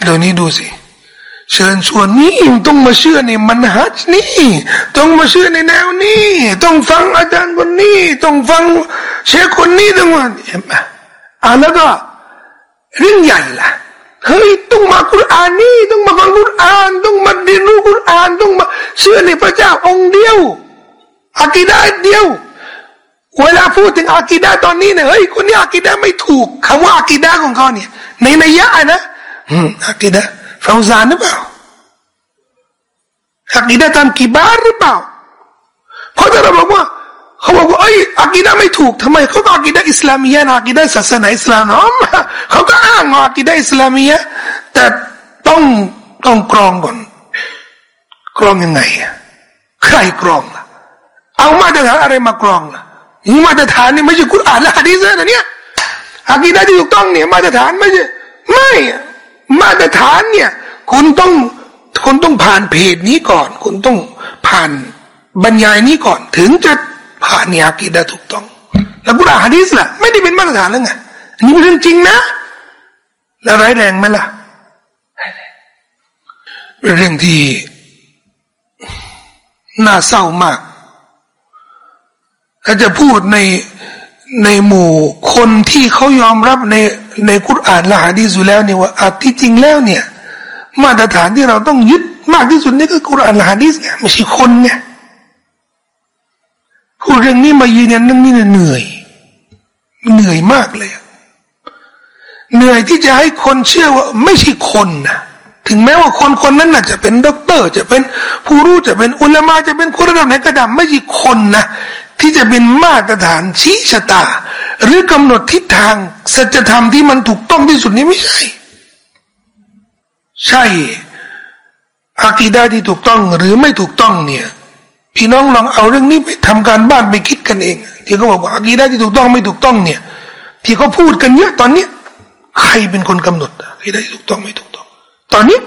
เดี๋ยวนี้ดูสิ เชิญชวนนี่ต้องมาเชื่อในมันฮัจนี่ ต้องมาเชื่อในแนวนี้ ต้องฟังอาจารย์คนนี้ ต้องฟังเชคคนนี้ต้องมาเห็นไหมอ่าแล้วก็เรื่องใหญ่ละเฮ้ยต้องมาคุรานนี่ต้องมาฟังคุรานต้องมาเรียนรู้คุรานต้องมาเชื่อในพระเจ้าองค์เดียวอากีดาเดียว เวลาพูดถึงอากีดาตอนนี้เนี่ยเฮ้ยคนนี้อากีดาไม่ถูกคำว่าอากีดาของเขาเนี่ยในในยะนะอืมอากีดา ฟาวซานหรือเปล่าอากีดาตามกีบาร์หรือเปล่า เพราะถ้าเราบอกว่าเขาบอกว่าเอ้อากีดะไม่ถูกทำไมเขาต้องอากีดะอิสลามียะนะอากีดะศาสนาอิสลามเขาก็อ้างอากีดะอิสลามียะแต่ต้องต้องกรองก่อน กรองยังไงใครกรองล่ะเอามาตรฐานอะไรมากรองล่ะนี่มาตรฐานนี่ไม่ใช่กุรอานและฮะดีษนะเนี่ยอากีดะที่ถูกต้องเนี่ยมาตรฐานไม่ใช่ไม่ มาตรฐานเนี่ย คุณต้องคุณต้องผ่านเพจนี้ก่อน คุณต้องผ่านบรรยายนี้ก่อน ถึงจะผ่านเนี่ยกีดะถูกต้อง แล้วกุรอานฮะดีสล่ะไม่ได้เป็นมาตรฐานแล้วไงอันนี้เป็นเรื่องจริงนะ แล้วร้ายแรงไหมล่ะเรื่องที่น่าเศร้ามากถ้าจะพูดใน ในหมู่คนที่เขายอมรับในในกุรอานและฮะดีสุแล้วเนี่ยว่าอาที่จริงแล้วเนี่ย มาตรฐานที่เราต้องยึดมากที่สุดนี่ก็กุรอานและฮะดีสเนี่ยไม่ใช่คนเนี่ยพูดเรื่องนี้มายืนยันเรื่องนี้เหนื่อย เหนื่อยมากเลย เหนื่อยที่จะให้คนเชื่อว่าไม่ใช่คนนะถึถึงแม้ว่าคนคนนั้นน่ะจะเป็นด็อกเตอร์ จะเป็นผู้รู้จะเป็นอุลามาจะเป็นคนระดับไหนก็ตามไม่ใช่คนนะ ที่จะเป็นมาตรฐานชี้ชะตา หรือกำหนดทิศทางสัจธรรมที่มันถูกต้องที่สุดนี้ไม่ใช่ ใช่อากีดาที่ถูกต้องหรือไม่ถูกต้องเนี่ยพี่น้องลองเอาเรื่องนี้ไปทำการบ้านไปคิดกันเอง ที่เขาบอกว่าอากีดาที่ถูกต้องไม่ถูกต้องเนี่ย ที่เขาพูดกันเยอะตอนเนี้ยใครเป็นคนกำหนดอากีดาที่ถูกต้องไม่ถูกต้อง ตอนนี้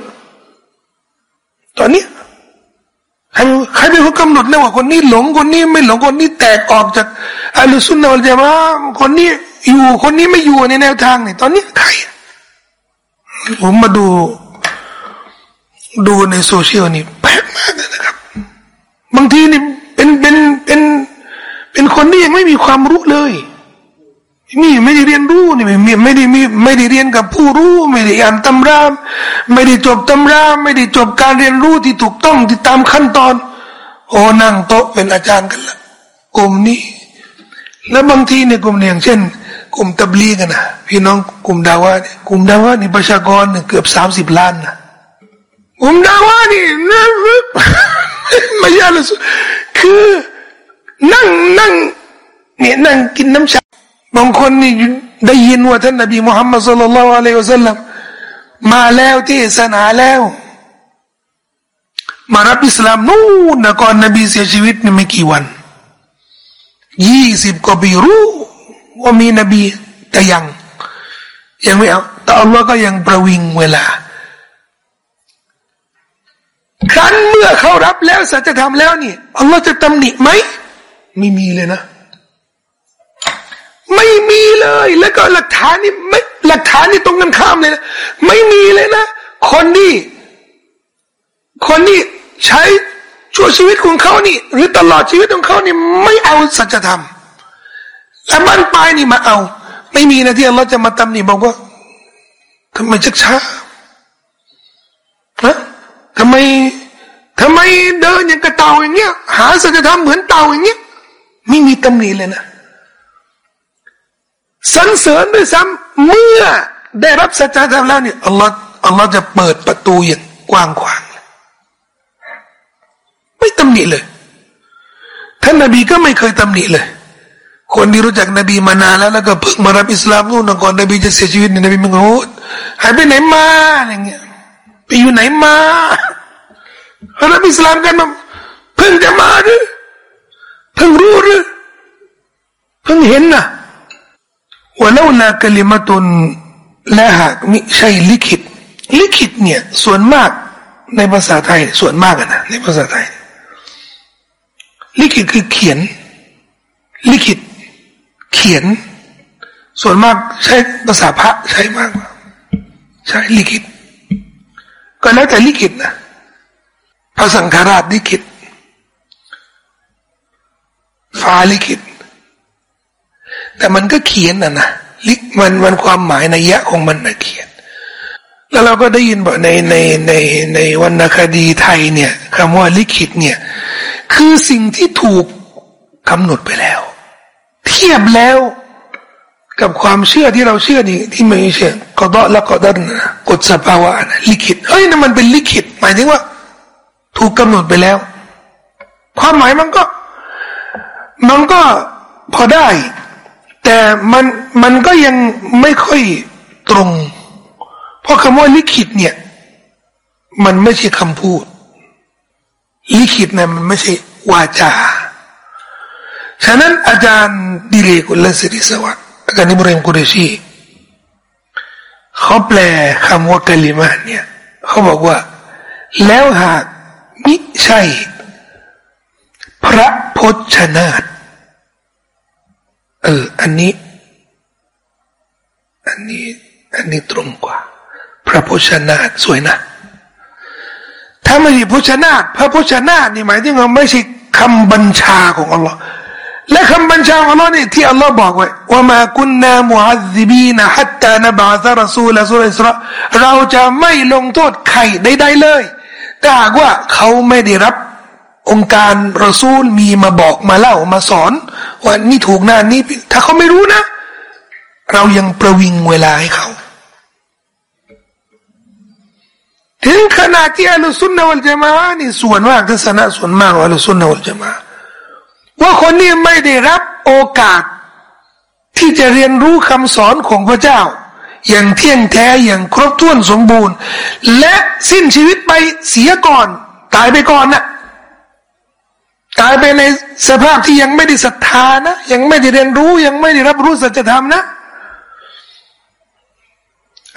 ตอนนี้ ใครใครเป็นคนกำหนดนะว่าคนนี้หลงคนนี้ไม่หลงคนนี้แตกออกจากอัลลสุนนะวัลจามะคนนี้อยู่คนนี้ไม่อยู่ในแนวทางเนี่ยตอนนี้ใครผมมาดู ดูในโซเชียลนี่แปลกมากเลยนะครับ บางทีนี่เป็นเป็นเป็นเป็นคนที่ยังไม่มีความรู้เลย นี่ไม่ได้เรียนรู้นี่ไม่ไม่ได้มีไม่ได้เรียนกับผู้รู้ ไม่ได้อ่านตำราไม่ได้จบตำราไม่ได้จบการเรียนรู้ที่ถูกต้องที่ตามขั้นตอน โอ้นั่งโต๊ะเป็นอาจารย์กันละกลุ่มนี้ แล้วบางทีในกลุ่มเนี่ยงเช่น กลุ่มตับลีกันนะพี่น้องกลุ่มดาวะเนี่ยกลุ่มดาวะนี่ประชากรเนี่ยเกือบสามสิบล้านนะผมดาว่านี่นะไม่ใช่เลยคือนั่งนั่งเนี่ยนั่งกินน้ำชา บางคนนี่ได้ยินว่าท่านนบีมุฮัมมัดสุลลัลอะลัยฮิวสัลลัมมาแล้วที่ศาสนาแล้ว มารับอิสลามนู่นนะก่อนนบีเสียชีวิตนี่ไม่กี่วันยี่สิบกว่าปีรู้ว่ามีนบีแต่ยัง ยังไม่เอาแต่อัลลอฮ์ก็ยังประวิงเวลาครั้นเมื่อเขารับแล้วสัจธรรมแล้วนี่อัลลอฮ์จะตำหนิไหมไม่มีเลยนะ ไม่มีเลย แล้วก็หลักฐานนี่ไม่หลักฐานนี่ตรงกันข้ามเลยนะไม่มีเลยนะคนที่คนที่ใช้ชั่วชีวิตของเขานี่ หรือตลอดชีวิตของเขานี่ไม่เอาสัจธรรมแล้วมันปลายนี่มาเอา ไม่มีนะที่อัลลอฮ์จะมาตำหนิบอกว่าทำไมชักช้าฮะทำไมทำไมเดินอย่างกระเต่าอย่างเงี้ยหาสัจธรรมเหมือนเต่าอย่างเงี้ยไม่มีตำหนิเลยนะ สันเสริญด้วยซ้ำเมื่อได้รับสัจธรรมแล้วเนี่ยอัลลอฮ์อัลลอฮ์จะเปิดประตูอย่างกว้างขวางไม่ตำหนิเลยท่านนบีก็ไม่เคยตำหนิเลย คนที่รู้จักนบีมานานแล้วแล้วก็เพิ่งมารับอิสลามนู่นก่อนนบีจะเสียชีวิตนบีมึงโอ้หายไปไหนมาอะไรเงี้ยไปอยู่ไหนมารับอิสลามกันมาเพิ่งจะมาหรือเพิ่งรู้หรือเพิ่งเห็นนะ ว่าแล้วลากลิมาตุนและหากมิใช่ลิขิต ลิขิตเนี่ยส่วนมากในภาษาไทยส่วนมากนะในภาษาไทย ลิขิตคือเขียน ลิขิต เขียน ส่วนมากใช้ภาษาพระใช้มากใช้ลิขิต ก็แล้วแต่ลิขิตนะพระสังฆราชลิขิตฟ้าลิขิต แต่มันก็เขียนนะนะลิขมันมันความหมายในยะของมันนะเขียน แล้วเราก็ได้ยินบอกในในในในวรรณคดีไทยเนี่ยคำว่าลิขิตเนี่ย คือสิ่งที่ถูกกำหนดไปแล้ว เทียบแล้วกับความเชื่อที่เราเชื่อนี่ที่ไม่เชื่อกอดและกอดันนะกฎสภาวะนะลิขิตเฮ้ยนั่นมันเป็นลิขิต หมายถึงว่า ถูกกำหนดไปแล้ว ความหมายมันก็ มันก็พอได้ แต่มันมันก็ยังไม่ค่อยตรง เพราะคำว่าลิขิตเนี่ย มันไม่ใช่คำพูด ลิขิตเนี่ยมันไม่ใช่วาจา ฉะนั้นอาจารย์ดิเรกุลสิริสวัสดิ์อาจารย์อิบรมกุเรชีเขาแปลคำว่ากลิมาเนี่ยเขาบอกว่า แล้วหากมิใช่ พระพจนาต เออ อันนี้ อันนี้ อันนี้ตรงกว่า พระพจนาสวยนะ ถ้าไม่ใช่พจนาพระพจนานี่หมายถึงว่าไม่ใช่คำบัญชาของอัลลอฮ์และคำบัญชาของอัลลอฮ์นี่ที่อัลลอฮ์บอกไว้ว่ามาคุนนามุฮัซิบีนะฮัตตานบะซารสูลสุลอิสระเราจะไม่ลงโทษใครใดๆเลยถ้าหากว่าเขาไม่ได้รับองค์การรอซูลมีมาบอกมาเล่ามาสอน ว่านี่ถูกนะนี่ถ้าเขาไม่รู้นะ เรายังประวิงเวลาให้เขา ถึงขณะที่อัลสุนนะวัลจามะนี่ส่วนมากทัศนะส่วนมากอัลสุนนะวัลจามะว่าคนนี้ไม่ได้รับโอกาส ที่จะเรียนรู้คำสอนของพระเจ้า อย่างเที่ยงแท้อย่างครบถ้วนสมบูรณ์ และสิ้นชีวิตไปเสียก่อน ตายไปก่อนนะ่ะายไปในสภาพที่ยังไม่ได้ศรัทธานะ ยังไม่ได้เรียนรู้ยังไม่ได้รับรู้สัจธรรมนะ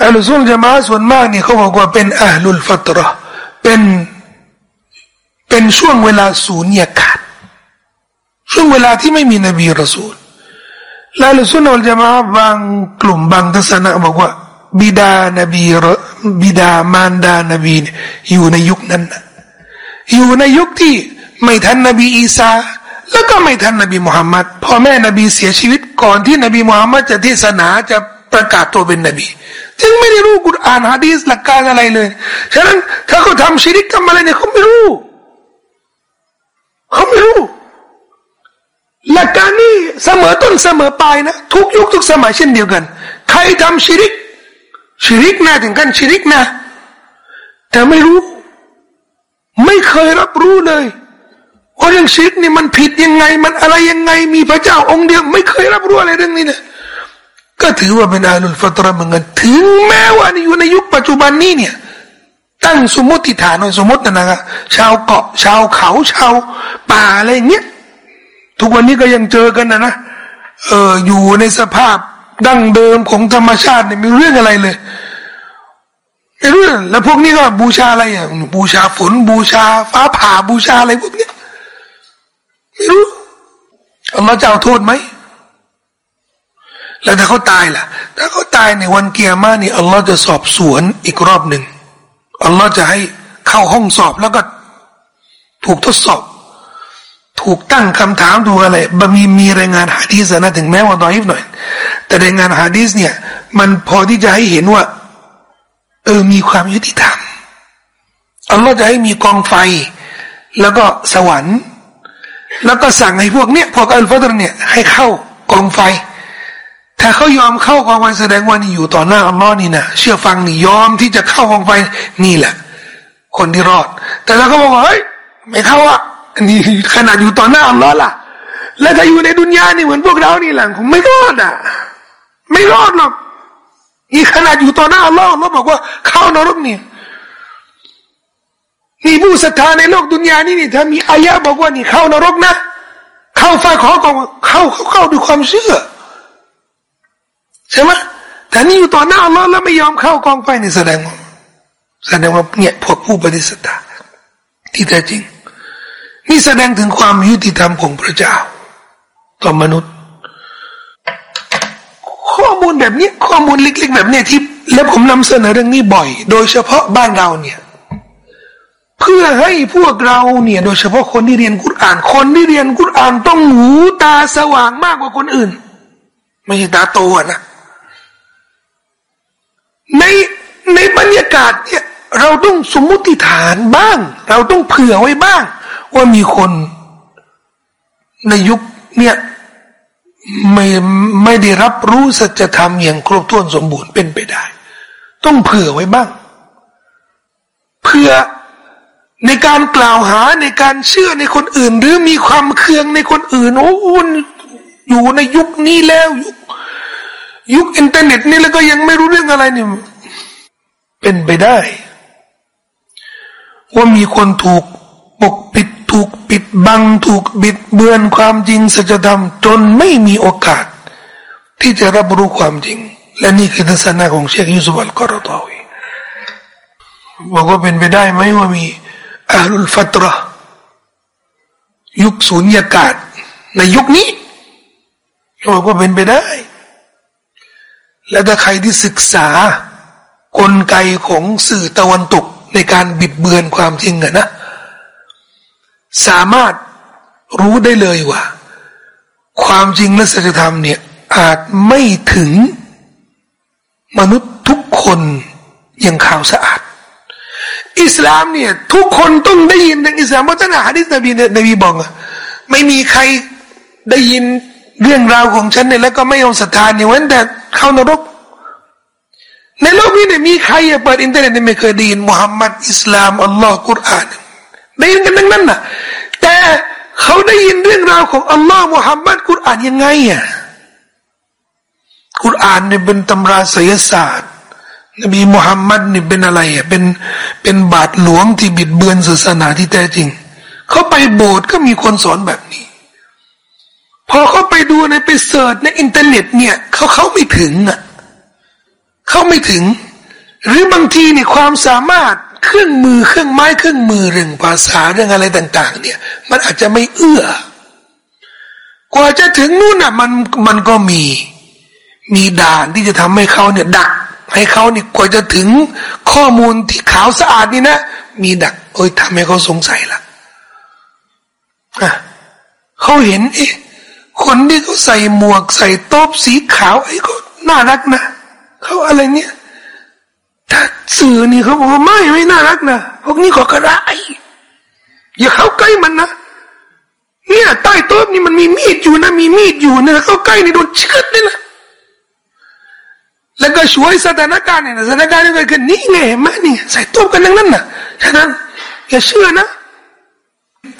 อัลซุนจะมาส่วนมากนี่เขาบอกว่าเป็นอัลลุลฟัตรอเป็นเป็นช่วงเวลาสูญญากาศช่วงเวลาที่ไม่มีนบีรอสูลลาลุซุนอัลจะมาบางกลุ่มบางทัศนะบอกว่าบิดานบีบิดามารดานบีอยู่ในยุคนั้นอยู่ในยุคที่ ไม่ทันนบีอีสาแล้วก็ไม่ทันนบีมุฮัมมัดพ่อแม่นบีเสียชีวิตก่อนที่นบีมุฮัมมัดจะเทศนาจะประกาศตัวเป็นนบี จึงไม่ได้รู้กุรอานฮะดีสหลักการอะไรเลย ฉะนั้นถ้าเขาทำชิริกทำอะไรเนี่ยเขาไม่รู้เขาไม่รู้หลักการนี้เสมอต้นเสมอปลายนะทุกยุคทุกสมัยเช่นเดียวกัน ใครทำชิริกชิริกนะถึงกันชิริกนะ แต่ไม่รู้ ไม่เคยรับรู้เลย ว่าเรื่องชิรกนี่มันผิดยังไง มันอะไรยังไง มีพระเจ้าองค์เดียว ไม่เคยรับรู้อะไรเรื่องนี้นะก็ถือว่าเป็นอาลุลฟัตระเหมือนกันถึงแม้ว่าอยู่ในยุคปัจจุบันนี้เนี่ย ตั้งสมมติฐานหน่อยสมมตินะนะครับชาวเกาะชาวเขาชาวป่าอะไรเงี้ยทุกวันนี้ก็ยังเจอกันนะนะเอออยู่ในสภาพดั้งเดิมของธรรมชาติเนี่ยไม่รู้เรื่องอะไรเลยไม่รู้แล้วพวกนี้ก็บูชาอะไรอะบูชาฝนบูชาฟ้าผ่าบูชาอะไรพวกนี้ ไม่รู้อัลลอฮ์จะเอาโทษไหมแล้วถ้าเขาตายล่ะ ถ้าเขาตายในวันเกียร์มานี่อัลลอฮ์จะสอบสวนอีกรอบหนึ่งอัลลอฮ์จะให้เข้าห้องสอบแล้วก็ถูกทดสอบ ถูกตั้งคำถามถูกอะไรบมีมีรายงานฮะดีษนะถึงแม้ว่าตอนอีฟหน่อย แต่รายงานฮะดีษเนี่ย มันพอที่จะให้เห็นว่า เออมีความยุติธรรมอัลลอฮ์จะให้มีกองไฟ แล้วก็สวรรค์ แล้วก็สั่งให้พวกเนี้ยพวกอัลฟาตรเนี่ยให้เข้ากองไฟ ถ้าเขายอมเข้ากองไฟแสดงว่านี่อยู่ต่อหน้าอัลลอฮ์นี่นะเชื่อฟังนี่ยอมที่จะเข้ากองไฟนี่แหละ คนที่รอด แต่ถ้าเขาบอกว่าเฮ้ยไม่เข้าอะนี่ขนาดอยู่ต่อหน้าอัลลอฮ์ล่ะ แล้วถ้าอยู่ในดุนยานี่เหมือนพวกเรานี่แหละผมไม่รอดอะ ไม่รอดหรอกนี่ขนาดอยู่ต่อหน้าอัลลอฮ์อัลลอฮ์บอกว่าเข้านรกเนี่ย นี่ผู้ศรัทธาในโลกดุนยานี่นี่ถ้ามีอายะบอกว่านี่เข้านรกนะ เข้าไฟขอกองเข้าเข้าเข้าด้วยความเชื่อใช่ไหมแต่นี่อยู่ต่อหน้าอัลลอฮ์แล้วไม่ยอมเข้ากองไฟนี่แสดงว่าแสดงว่าเนี่ยพวกผู้ปฏิเสธที่แท้จริง นี่แสดงถึงความยุติธรรมของพระเจ้า ต่อมนุษย์ ข้อมูลแบบนี้ข้อมูลเล็กๆแบบนี้ที่ แล้วผมนำเสนอเรื่องนี้บ่อย โดยเฉพาะบ้านเราเนี่ย เพื่อให้พวกเราเนี่ยโดยเฉพาะคนที่เรียนกุรอาน คนที่เรียนกุรอานต้องหูตาสว่างมากกว่าคนอื่น ไม่ใช่ตาโตนะในในบรรยากาศเนี่ยเราต้องสมมุติฐานบ้าง เราต้องเผื่อไว้บ้าง ว่ามีคนในยุคเนี่ยไม่ไม่ได้รับรู้สัจธรรมอย่างครบถ้วนสมบูรณ์เป็นไปได้ ต้องเผื่อไว้บ้างเพื่อ ในการกล่าวหาในการเชื่อในคนอื่น หรือมีความเคืองในคนอื่นโอ้อยู่ในยุคนี้แล้ว ยุคยุคอินเทอร์เน็ตนี่แล้วก็ยังไม่รู้เรื่องอะไรนี่เป็นไปได้ ว่ามีคนถูกปกปิดถูกปิดบังถูกบิดเบือนความจริงสัจธรรมจนไม่มีโอกาส ที่จะรับรู้ความจริง และนี่คือทัศนะของเชคยูซุฟอัลก็อรฎอวีบอกว่าเป็นไปได้ไหมว่ามี อาลุลฟัตระยุคสูญญากาศ ในยุคนี้บอกว่าเป็นไปได้ และถ้าใครที่ศึกษากลไกของสื่อตะวันตกในการบิดเบือนความจริงอะนะ สามารถรู้ได้เลยว่า ความจริงและศัจธรรมเนี่ย อาจไม่ถึงมนุษย์ทุกคนอย่างข่าวสะอาด อิสลามเนี่ยทุกคนต้องได้ยินในอิสลามว่าท่านอาดิษนบีนบีบอกไม่มีใครได้ยินเรื่องราวของฉันเนี่ยแล้วก็ไม่ยอมศรัทธาเนี่ยเว้นแต่เข้านรก ในโลกนี้เนี่ยมีใครเปิดอินเทอร์เน็ตไม่เคยได้ยินมุฮัมมัดอิสลามอัลลอฮ์กุรอานได้ยินกันทั้งนั้นน่ะแต่เขาได้ยินเรื่องราวของอัลลอฮ์มุฮัมมัดกุรอานยังไงอะกุรอานเนี่ยเป็นตำราไสยศาสตร์ นบีมุฮัมมัดนี่เป็นอะไรอะเป็นเป็นบาทหลวงที่บิดเบือนศาสนาที่แท้จริง เขาไปโบสถ์ก็มีคนสอนแบบนี้ พอเขาไปดูในไป search ในอินเทอร์เน็ตเนี่ยเขาเขาไม่ถึงอะเขาไม่ถึง หรือบางทีเนี่ยความสามารถเครื่องมือเครื่องไม้เครื่องมือเรื่องภาษาเรื่องอะไรต่าง ๆ เนี่ย มันอาจจะไม่เอื้อ กว่าจะถึงนู่นอะมันมันก็มี มีด่านที่จะทำให้เขาเนี่ยดัก ให้เขาเนี่ยกว่าจะถึงข้อมูลที่ขาวสะอาดนี่นะ มีดักโอ้ยทำให้เขาสงสัยละ่ะเขาเห็นเอ๊ะคนที่เขาใส่หมวกใส่โต๊บสีขาวไอ้ก็น่ารักนะเขาอะไรเนี่ยถ้าสื่อนี่เขาบอกว่าไม่ไม่น่ารักนะพวกนี้ก็กระไรอย่าเข้าใกล้มันนะเนี่ยใต้โต๊ะนี่มันมีมีดอยู่นะมีมีดอยู่นะเข้าใกล้นี่โดนเชือดเลยนะ แล้วก็ช่วยสถานการณ์เนี่ยสถานการณ์นี่ก็คือนี่ไงมานี่ใส่ต๊ะกันทั้งนั้นนะฉะนั้นอย่าเชื่อนะ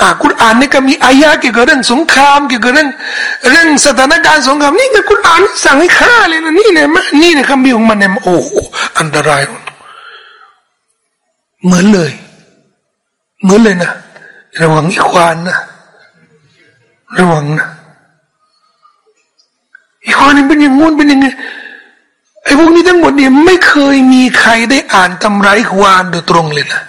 อ่าคุณอ่านนี่ก็มีอายะเกี่ยวกับเรื่องสงครามเกี่ยวกับเรื่องเรื่องสถานการณ์สงครามนี่ก็คุณอ่านสั่งให้ฆ่าเลยนะนี่เนี่ยมานี่เนี่ยคำพิของมันเนี่ยโอ้อันตรายเหมือนเลย เหมือนเลยนะระวังอีควานนะระวังนะอีควานเป็นอย่างงู้นเป็นยังไง ไอ้พวกนี้ทั้งหมดเนี่ยไม่เคยมีใครได้อ่านตำไรควานโดยตรงเลยนะ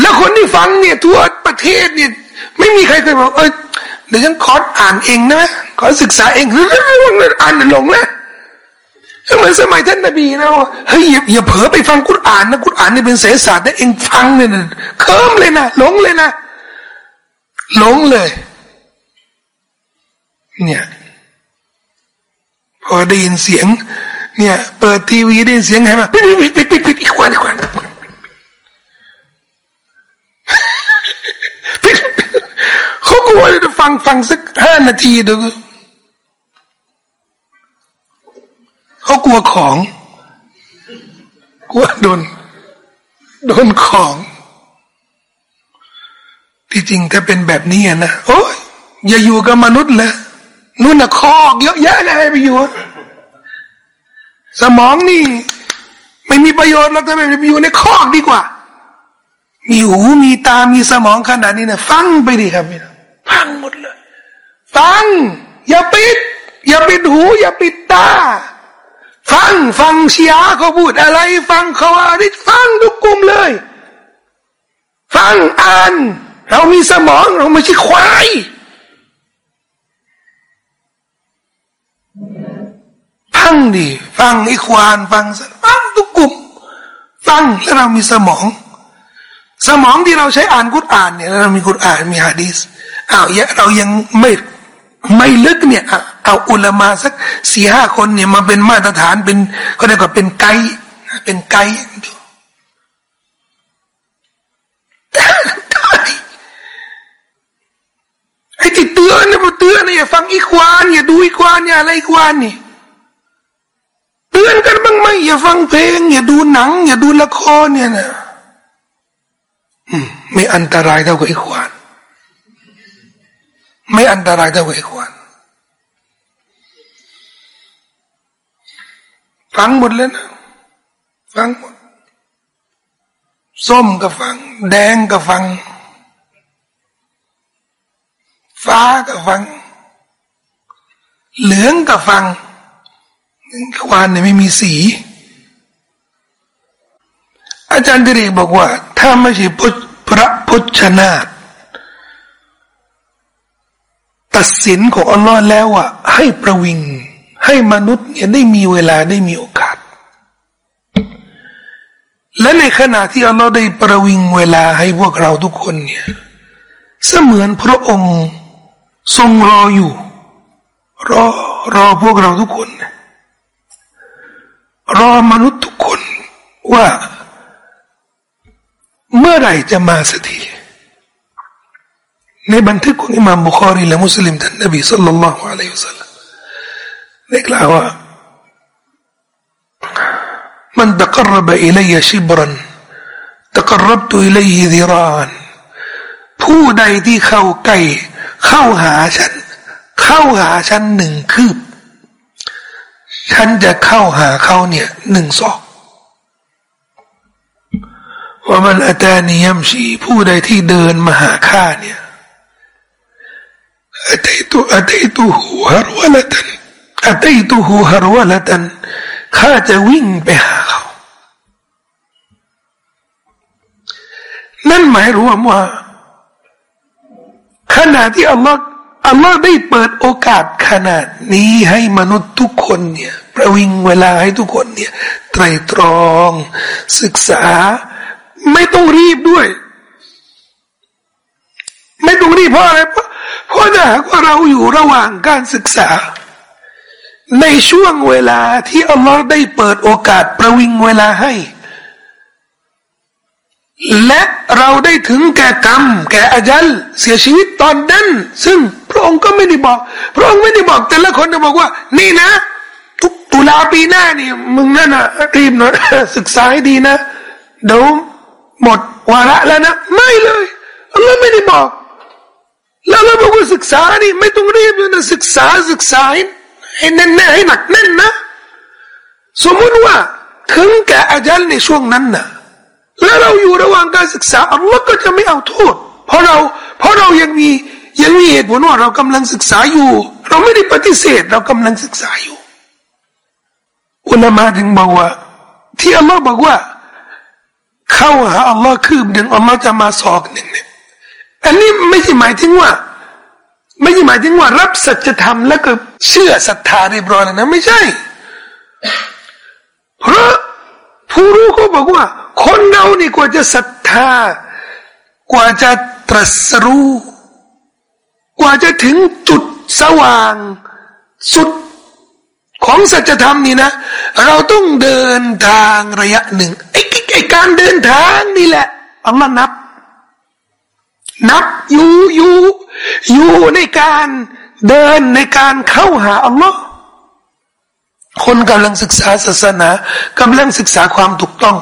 แล้วคนที่ฟังเนี่ยทั่วประเทศเนี่ยไม่มีใครเคยบอกเออเดี๋ยวฉันขออ่านเองนะขอศึกษาเองอ่านหลงนะเหมือนสมัยท่านนบีนะว่าเฮ้ยอย่าเผลอไปฟังกุรอานนะกุรอานนี่เป็นเสศาสตร์นะเองฟังเนี่ยเคิมเลยนะหลงเลยนะหลงเลย เนี่ย พอได้ยินเสียง เนี่ย เปิดทีวีได้เสียงไงมาปิดปิดปิดปิดปิดอีกวันอีกวันเขากลัวจะฟังฟังสักห้านาทีดูเขากลัวของกลัวโดนโดนของ ที่จริงถ้าเป็นแบบนี้นะโอ้ยอย่าอยู่กับมนุษย์เลยนู่นน่ะคอกเยอะแยะเลยไปอยู่ สมองนี่ ไม่มีประโยชน์แล้วทำไมไปอยู่ในคอกดีกว่า มีหูมีตามีสมองขนาดนี้นะฟังไปดิครับพี่ฟังหมดเลย ฟัง อย่าปิด อย่าปิดหู อย่าปิดตา ฟังฟังเชียเขาพูดอะไร ฟังเขาอาริฟังทุกกลุ่มเลย ฟังอ่าน เรามีสมองเราไม่ใช่ควาย ฟังดิฟังอีควานฟังฟังทุกกลุ่มฟังแล้วเรามีสมอง สมองที่เราใช้อ่านกุรอานเนี่ยเรามีกุรอานมีฮะดีสอ้าวเรายังไม่ไม่ลึกเนี่ยเอาอุลามาสักสี่ห้าคนเนี่ยมาเป็นมาตรฐานเป็นก็เรียกว่าเป็นไกด์เป็นไกด์ไอ้ที่เตือนเนี่ยเตือนเนี่ยอย่าฟังอีควานอย่าดูอีควานอย่าอะไรอีควานนี่ เตือนกันบ้างไหมอย่าฟังเพลง อย่าดูหนัง อย่าดูละครเนี่ยนะไม่อันตรายเท่ากับอีควานไม่อันตรายเท่ากับอีควานฟังหมดเลยนะฟังหมดส้มก็ฟัง แดงก็ฟัง ฟ้าก็ฟัง เหลืองก็ฟัง ควานเนี่ยไม่มีสี อาจารย์ดิเรกบอกว่า ถ้าไม่ใช่พระพุทธนาตัดสินของอัลลอฮ์แล้วอะให้ประวิง ให้มนุษย์เนี่ยได้มีเวลาได้มีโอกาส และในขณะที่อัลลอฮ์ได้ประวิงเวลาให้พวกเราทุกคนเนี่ยเสมือนพระองค์ทรงรออยู่ รอรอพวกเราทุกคน รอมนุษย์ทุกคนว่าเมื่อไหร่จะมาสักทีในบันทึกของอิมามบุคอรีและมุสลิมท่านนบีสุลต่านละฮ์อะลัยฮิสซาลลัมได้กล่าวว่า มันตะกรบอิลัยชิบรันตะกรบตุอิลัยดิรานผู้ใดที่เข้าใกล้เข้าหาฉัน เข้าหาฉันหนึ่งคืบ ฉันจะเข้าหาเขาเนี่ยหนึ่งศอกว่ามันอาตานิยมชีผู้ใดที่เดินมาหาข้าเนี่ยอาตตุอาตตุหูฮารวะละตันอาตตุหูฮารวะละตันข้าจะวิ่งไปหาเขา นั่นหมายรวมว่าขณะที่อัลลอฮ์ อัลลอฮ์ได้เปิดโอกาสขนาดนี้ให้มนุษย์ทุกคนเนี่ยประวิงเวลาให้ทุกคนเนี่ยไตรตรอง ศึกษา ไม่ต้องรีบด้วย ไม่ต้องรีบเพราะอะไรเพราะเพราะถ้าหากว่าเราอยู่ระหว่างการศึกษา ในช่วงเวลาที่อัลลอฮ์ได้เปิดโอกาสประวิงเวลาให้ และเราได้ถึงแก่กรรม แก่อาจัลเสียชีวิตตอนนั้น ซึ่งพระองค์ก็ไม่ได้บอก พระองค์ไม่ได้บอกแต่ละคนจะบอกว่า นี่นะ ทุกตุลาปีหน้านี่มึงนั่นนะรีบหน่อยศึกษาให้ดีนะเดี๋ยวหมดวาระแล้วนะ ไม่เลยอัลลอฮ์ไม่ได้บอก แล้วเราบอกว่าศึกษานี่ไม่ต้องรีบเลยนะศึกษาศึกษาให้แน่นๆให้หนักแน่นนะ สมมติว่า ถึงแก่อาจัลในช่วงนั้นนะ แล้วเราอยู่ระหว่างการศึกษาอัลลอฮ์ก็จะไม่เอาโทษ เพราะเราเพราะเรายังมียังมีเหตุผลว่าเรากำลังศึกษาอยู่ เราไม่ได้ปฏิเสธเรากำลังศึกษาอยู่ อุลามะถึงบอกว่า ที่อัลลอฮ์บอกว่า เข้าหาอัลลอฮ์คืบหนึ่งอัลลอฮ์จะมาสอกหนึ่งเนี่ยอันนี้ไม่ใช่หมายถึงว่า ไม่ใช่หมายถึงว่า รับสัจธรรมแล้วก็เชื่อศรัทธาเรียบร้อยนะไม่ใช่ เพราะ ผู้รู้เขาบอกว่า คนเรานี่กว่าจะศรัทธา กว่าจะตรัสรู้ กว่าจะถึงจุดสว่าง สุดของสัจธรรมนี่นะ เราต้องเดินทางระยะหนึ่งไอ้ไอ้การเดินทางนี่แหละอัลลอฮ์นับ นับอยู่อยู่อยู่ในการเดินในการเข้าหาอัลลอฮ์ คนกำลังศึกษาศาสนากำลังศึกษาความถูกต้อง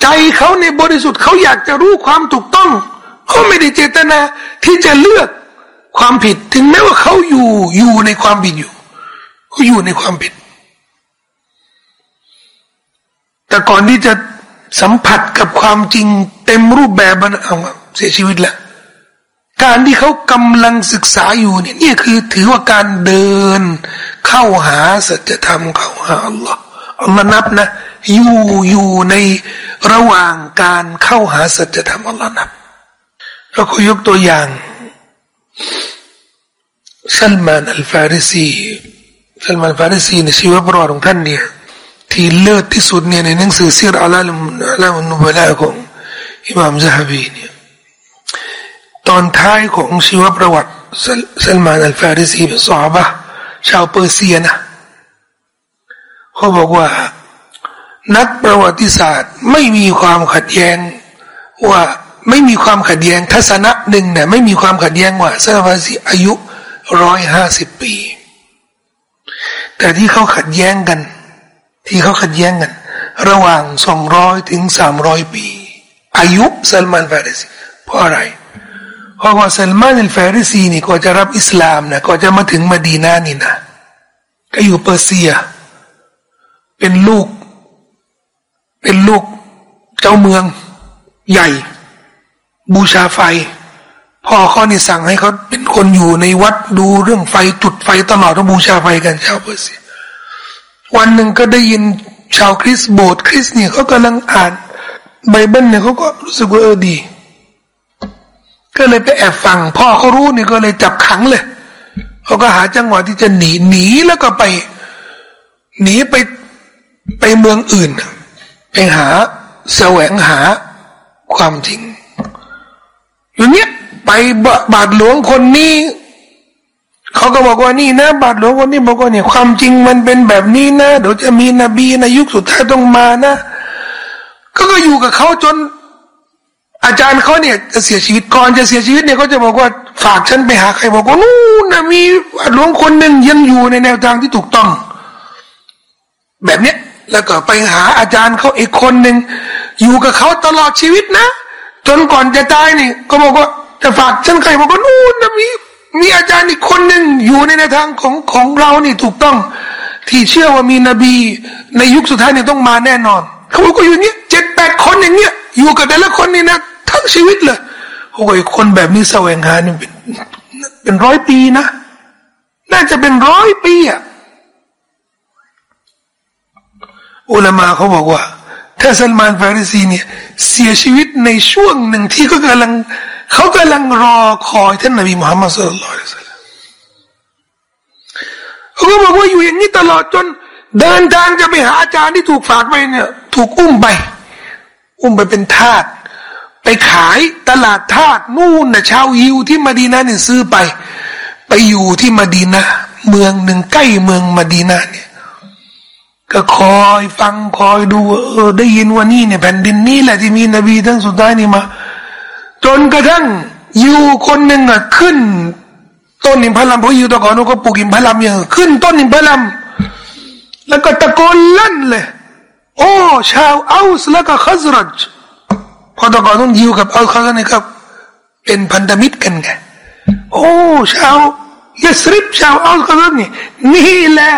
ใจเขาในบริสุทธิ์เขาอยากจะรู้ความถูกต้องเขาไม่ได้เจตนาที่จะเลือกความผิด ถึงแม้ว่าเขาอยู่อยู่ในความผิดอยู่เขาอยู่ในความผิด แต่ก่อนที่จะสัมผัสกับความจริงเต็มรูปแบบมันเอาเสียชีวิตแล้ว การที่เขากำลังศึกษาอยู่เนี่ยนี่คือถือว่าการเดิน เข้าหาสัจธรรมเข้าหาอัลลอฮ์อัลลอฮ์นับนะอยู่อยู่ในระหว่างการเข้าหาสัจธรรมอัลลอฮ์นับเราก็ยกตัวอย่างซัลมานอัลฟาริซีซัลมานอัลฟาริซีในชีวประวัติของท่านเนี่ยที่เลิศที่สุดเนี่ยในหนังสือซีรอัลลอฮ์อัลลอฮ์นุบลาของอิมามซะฮบีเนี่ย ตอนท้ายของชีวประวัติซัลมานอัลฟาริซีเป็นสอบะชาวเปอร์เซียนะเขาบอกว่า นักประวัติศาสตร์ไม่มีความขัดแย้งว่าไม่มีความขัดแย้งทัศนะหนึ่งเนี่ยไม่มีความขัดแย้งว่าซาลาซีอายุร้อยห้าสิบปี แต่ที่เขาขัดแย้งกัน ที่เขาขัดแย้งกัน ระหว่างสองร้อยถึงสามร้อยปี อายุซัลมานฟาริซีเพราะอะไร เพราะว่าซัลมานฟาริซีนี่ก็จะรับอิสลามนะก็จะมาถึงมาดีนานี่นะก็อยู่เปอร์เซีย เป็นลูก เป็นลูกเจ้าเมือง ใหญ่ บูชาไฟพ่อเขานี่สั่งให้เขาเป็นคนอยู่ในวัดดูเรื่องไฟจุดไฟตลอดแล้วบูชาไฟกันชาวเปอร์เซีย วันหนึ่งก็ได้ยินชาวคริสต์โบสถ์คริสต์เนี่ยเขากำลังอ่านไบเบิลเนี่ยเขาก็รู้สึกว่าเออดี ก็เลยไปแอบฟัง พ่อเขารู้นี่ก็เลยจับขังเลยเขาก็หาจังหวะที่จะหนีหนีแล้วก็ไป หนีไปไปเมืองอื่นไปหาแสวงหาความจริงอยู่เนี้ยไปบาทหลวงคนนี้เขาก็บอกว่านี่นะ บาทหลวงคนนี้บอกว่าเนี่ยความจริงมันเป็นแบบนี้นะเดี๋ยวจะมีนบีในยุคสุดท้ายต้องมานะ ก็ก็อยู่กับเขาจน อาจารย์เขาเนี่ยจะเสียชีวิตก่อนจะเสียชีวิตเนี่ยเขาจะบอกว่าฝากฉันไปหาใครบอกว่านู่นนะมีหลวงคนหนึ่งยังอยู่ในแนวทางที่ถูกต้อง แบบเนี้ยแล้วก็ไปหาอาจารย์เขาอีกคนหนึ่งอยู่กับเขาตลอดชีวิตนะ จนก่อนจะตายนี่ก็บอกว่าจะฝากฉันใครบอกว่านู่นนะมีมีอาจารย์อีกคนหนึ่งอยู่ในในวทางของของเรานี่ถูกต้อง ที่เชื่อว่ามีนบี ในยุคสุดท้ายเนี่ยต้องมาแน่นอนเขาบอกก็อยู่เนี้ยเจ็ดแปดคนอย่างเงี้ยอยู่กับแต่ละคนนี่นะ งชีวิตเลยโอ้ยคนแบบนี้แสวงหาเนี่ยเป็นเป็นร้อยปีนะ น่าจะเป็นร้อยปีอะอุลามาเขาบอกว่า ถ้าซัลมานฟาริซีเนี่ย เสียชีวิตในช่วงหนึ่งที่เขากำลังเขากำลังรอคอยท่านนบีมุฮัมมัดสุลลัลลอฮุซัลลัมเขาก็บอกว่าอยู่อย่างนี้ตลอดจนเดินทางจะไปหาอาจารย์ที่ถูกฝากไปเนี่ย ถูกอุ้มไป อุ้มไปเป็นทาส ไปขายตลาดทาสนู่นนะชาวยิวที่มาดีนาเนี่ยซื้อไป ไปอยู่ที่มาดีนาเมืองหนึ่งใกล้เมืองมาดีนาเนี่ยก็คอยฟังคอยดูเออได้ยินว่านี่เนี่ยแผ่นดินนี้แหละที่มีนบีทั้งสุดท้ายนี่มา จนกระทั่งอยู่คนหนึ่งอะขึ้น ต้นอิมพัลัมเพราะอยู่ตะก่อนเขาปลูกอิมพัลัมอย่างขึ้นต้นอิมพัลัมแล้วก็ตะโกนลั่นเลย โอ้ ชาวอัลสแล้วก็ขัซรัจ พอตะก่อนต้องยิวกับอัลขัซนี่ครับเป็นพันธมิตรกันไงโอ้ชาวยัสริบชาวอัลกัซนี่นี่แหละ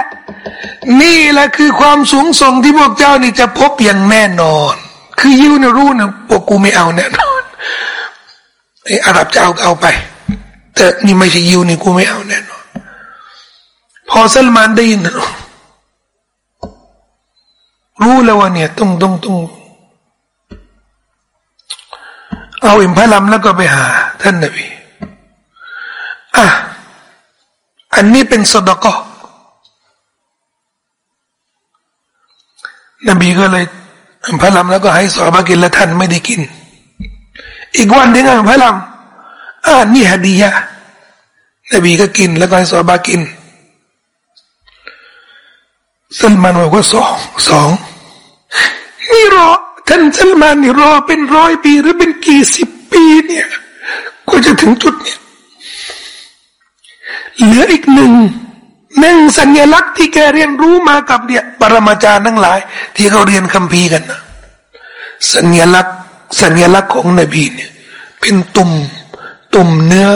นี่แหละคือความสูงส่งที่พวกเจ้านี่จะพบอย่างแน่นอน คือยิวเนี่ยรู้นะพวกกูไม่เอาแน่นอนไอ้อาหรับจะเอาเอาไป แต่นี่ไม่ใช่ยิวนี่กูไม่เอาแน่นอน พอซัลมานได้ยินรู้แล้วว่าเนี่ยต้องต้องต้อง เอาอิมพะลัมแล้วก็ไปหา ท่านนบีอะอันนี้เป็นสดก็นบีก็เลยพระลำแล้วก็ให้สอบากินและท่านไม่ได้กิน อีกวันหนึ่งพระลำอ่านี่ฮดียะนบีก็กินแล้วก็ให้สอบากินซัลมานบอกว่าสองสองนี่รอ ท่านซัลมานนี่รอเป็นร้อยปีหรือเป็นกี่สิบปีเนี่ยก็จะถึงจุดเนี่ยเหลืออีกหนึ่งหนึ่งสัญลักษณ์ที่แกเรียนรู้มากับเนี่ยปรมาจารย์ทั้งหลาย ที่เขาเรียนคัมภีร์กันนะสัญลักษณ์ สัญลักษณ์ของนบีเนี่ย เป็นตุ่มตุ่มเนื้อ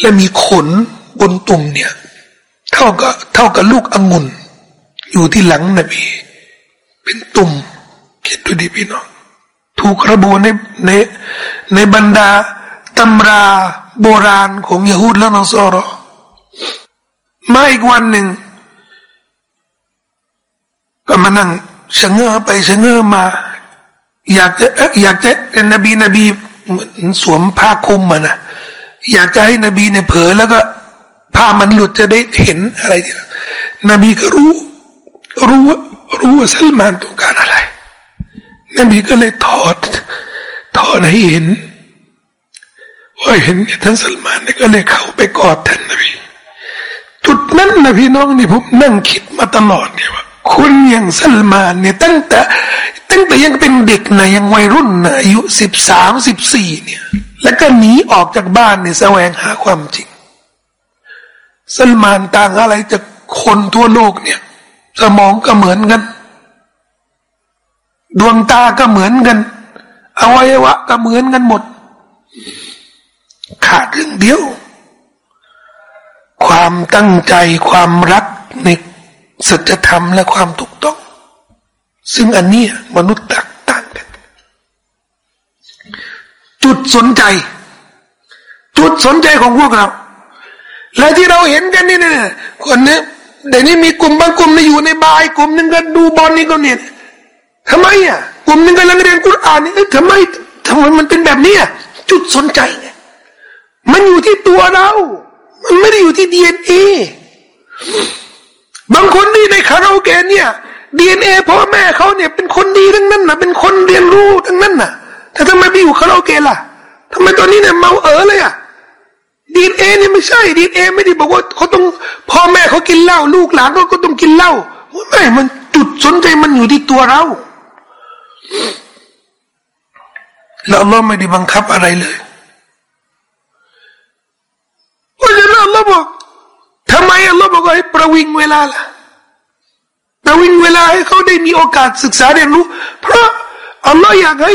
และมีขนบนตุ่มเนี่ย เท่ากับเท่ากับลูกองุ่นอยู่ที่หลังนบี เป็นตุ่มคิดดูดิพี่น้อง ถูกระบุในในในบรรดาตำราโบราณของยะฮูดและนอสอรอมาอีกวันหนึ่ง ก็มานั่งชะเง้อไปชะเง้อมา อยากจะอยากจะเป็นนบีนบีสวมผ้าคลุมมานะอยากจะให้นบีเนี่ยเผลอแล้วก็ผ้ามันหลุดจะได้เห็นอะไร นบีก็รู้ รู้รู้ว่าซัลมานต้องการอะไร นบีก็เลยถอด ถอดให้เห็นว่าเห็นท่านซัลมานเนี่ยก็เลยเข้าไปกอดท่านนบีจุดนั้นนะพี่น้องนี่ผมนั่งคิดมาตลอดเนี่ยว่าคุณอย่างสัลมานเนี่ยตั้งแต่ตั้งแต่ยังเป็นเด็กนะยังวัยรุ่นนะอายุสิบสามสิบสี่เนี่ย แล้วก็หนีออกจากบ้านเนี่ยแสวงหาความจริงสัลมานต่างอะไรจากคนทั่วโลกเนี่ย สมองก็เหมือนกัน ดวงตาก็เหมือนกันอวัยวะก็เหมือนกันหมด ขาดเรื่องเดียว ความตั้งใจความรักในสัจธรรมและความถูกต้อง ซึ่งอันนี้มนุษย์ต่างต่างกัน จุดสนใจ จุดสนใจของพวกเรา และที่เราเห็นกันนี่เนี่ยคนนี้เดี๋ยวนี้มีกลุ่มบางกลุ่มนี่อยู่ในบายกลุ่มนึงก็ดูบอลนี่ก็เนี่ย ทำไมอะกลุ่มนึงกำลังเรียนกุรอานนี่ทำไมทำไมมันเป็นแบบนี้จุดสนใจไงมันอยู่ที่ตัวเรา มันไม่ได้อยู่ที่ดีเอ็นเอบางคนนี่ในคาราโอเกะเนี่ยดีเอ็นเอพ่อแม่เขาเนี่ยเป็นคนดีทั้งนั้นนะเป็นคนเรียนรู้ทั้งนั้นนะแต่ทำไมไปอยู่คาราโอเกะล่ะทำไมตอนนี้เนี่ยเมาเออเลยอะดีเอ็นเอเนี่ยไม่ใช่ดีเอ็นเอไม่ได้บอกว่าเขาต้องพ่อแม่เขากินเหล้าลูกหลานก็ก็ต้องกินเหล้าไม่มันจุดสนใจมันอยู่ที่ตัวเรา แล้วเราไม่ได้บังคับอะไรเลยเพราะฉะนั้นอัลลอฮ์บอกทำไมอัลลอฮ์บอกให้ประวิงเวลาล่ะประวิงเวลาให้เขาได้มีโอกาสศึกษาเรียนรู้ เพราะอัลลอฮ์อยากให้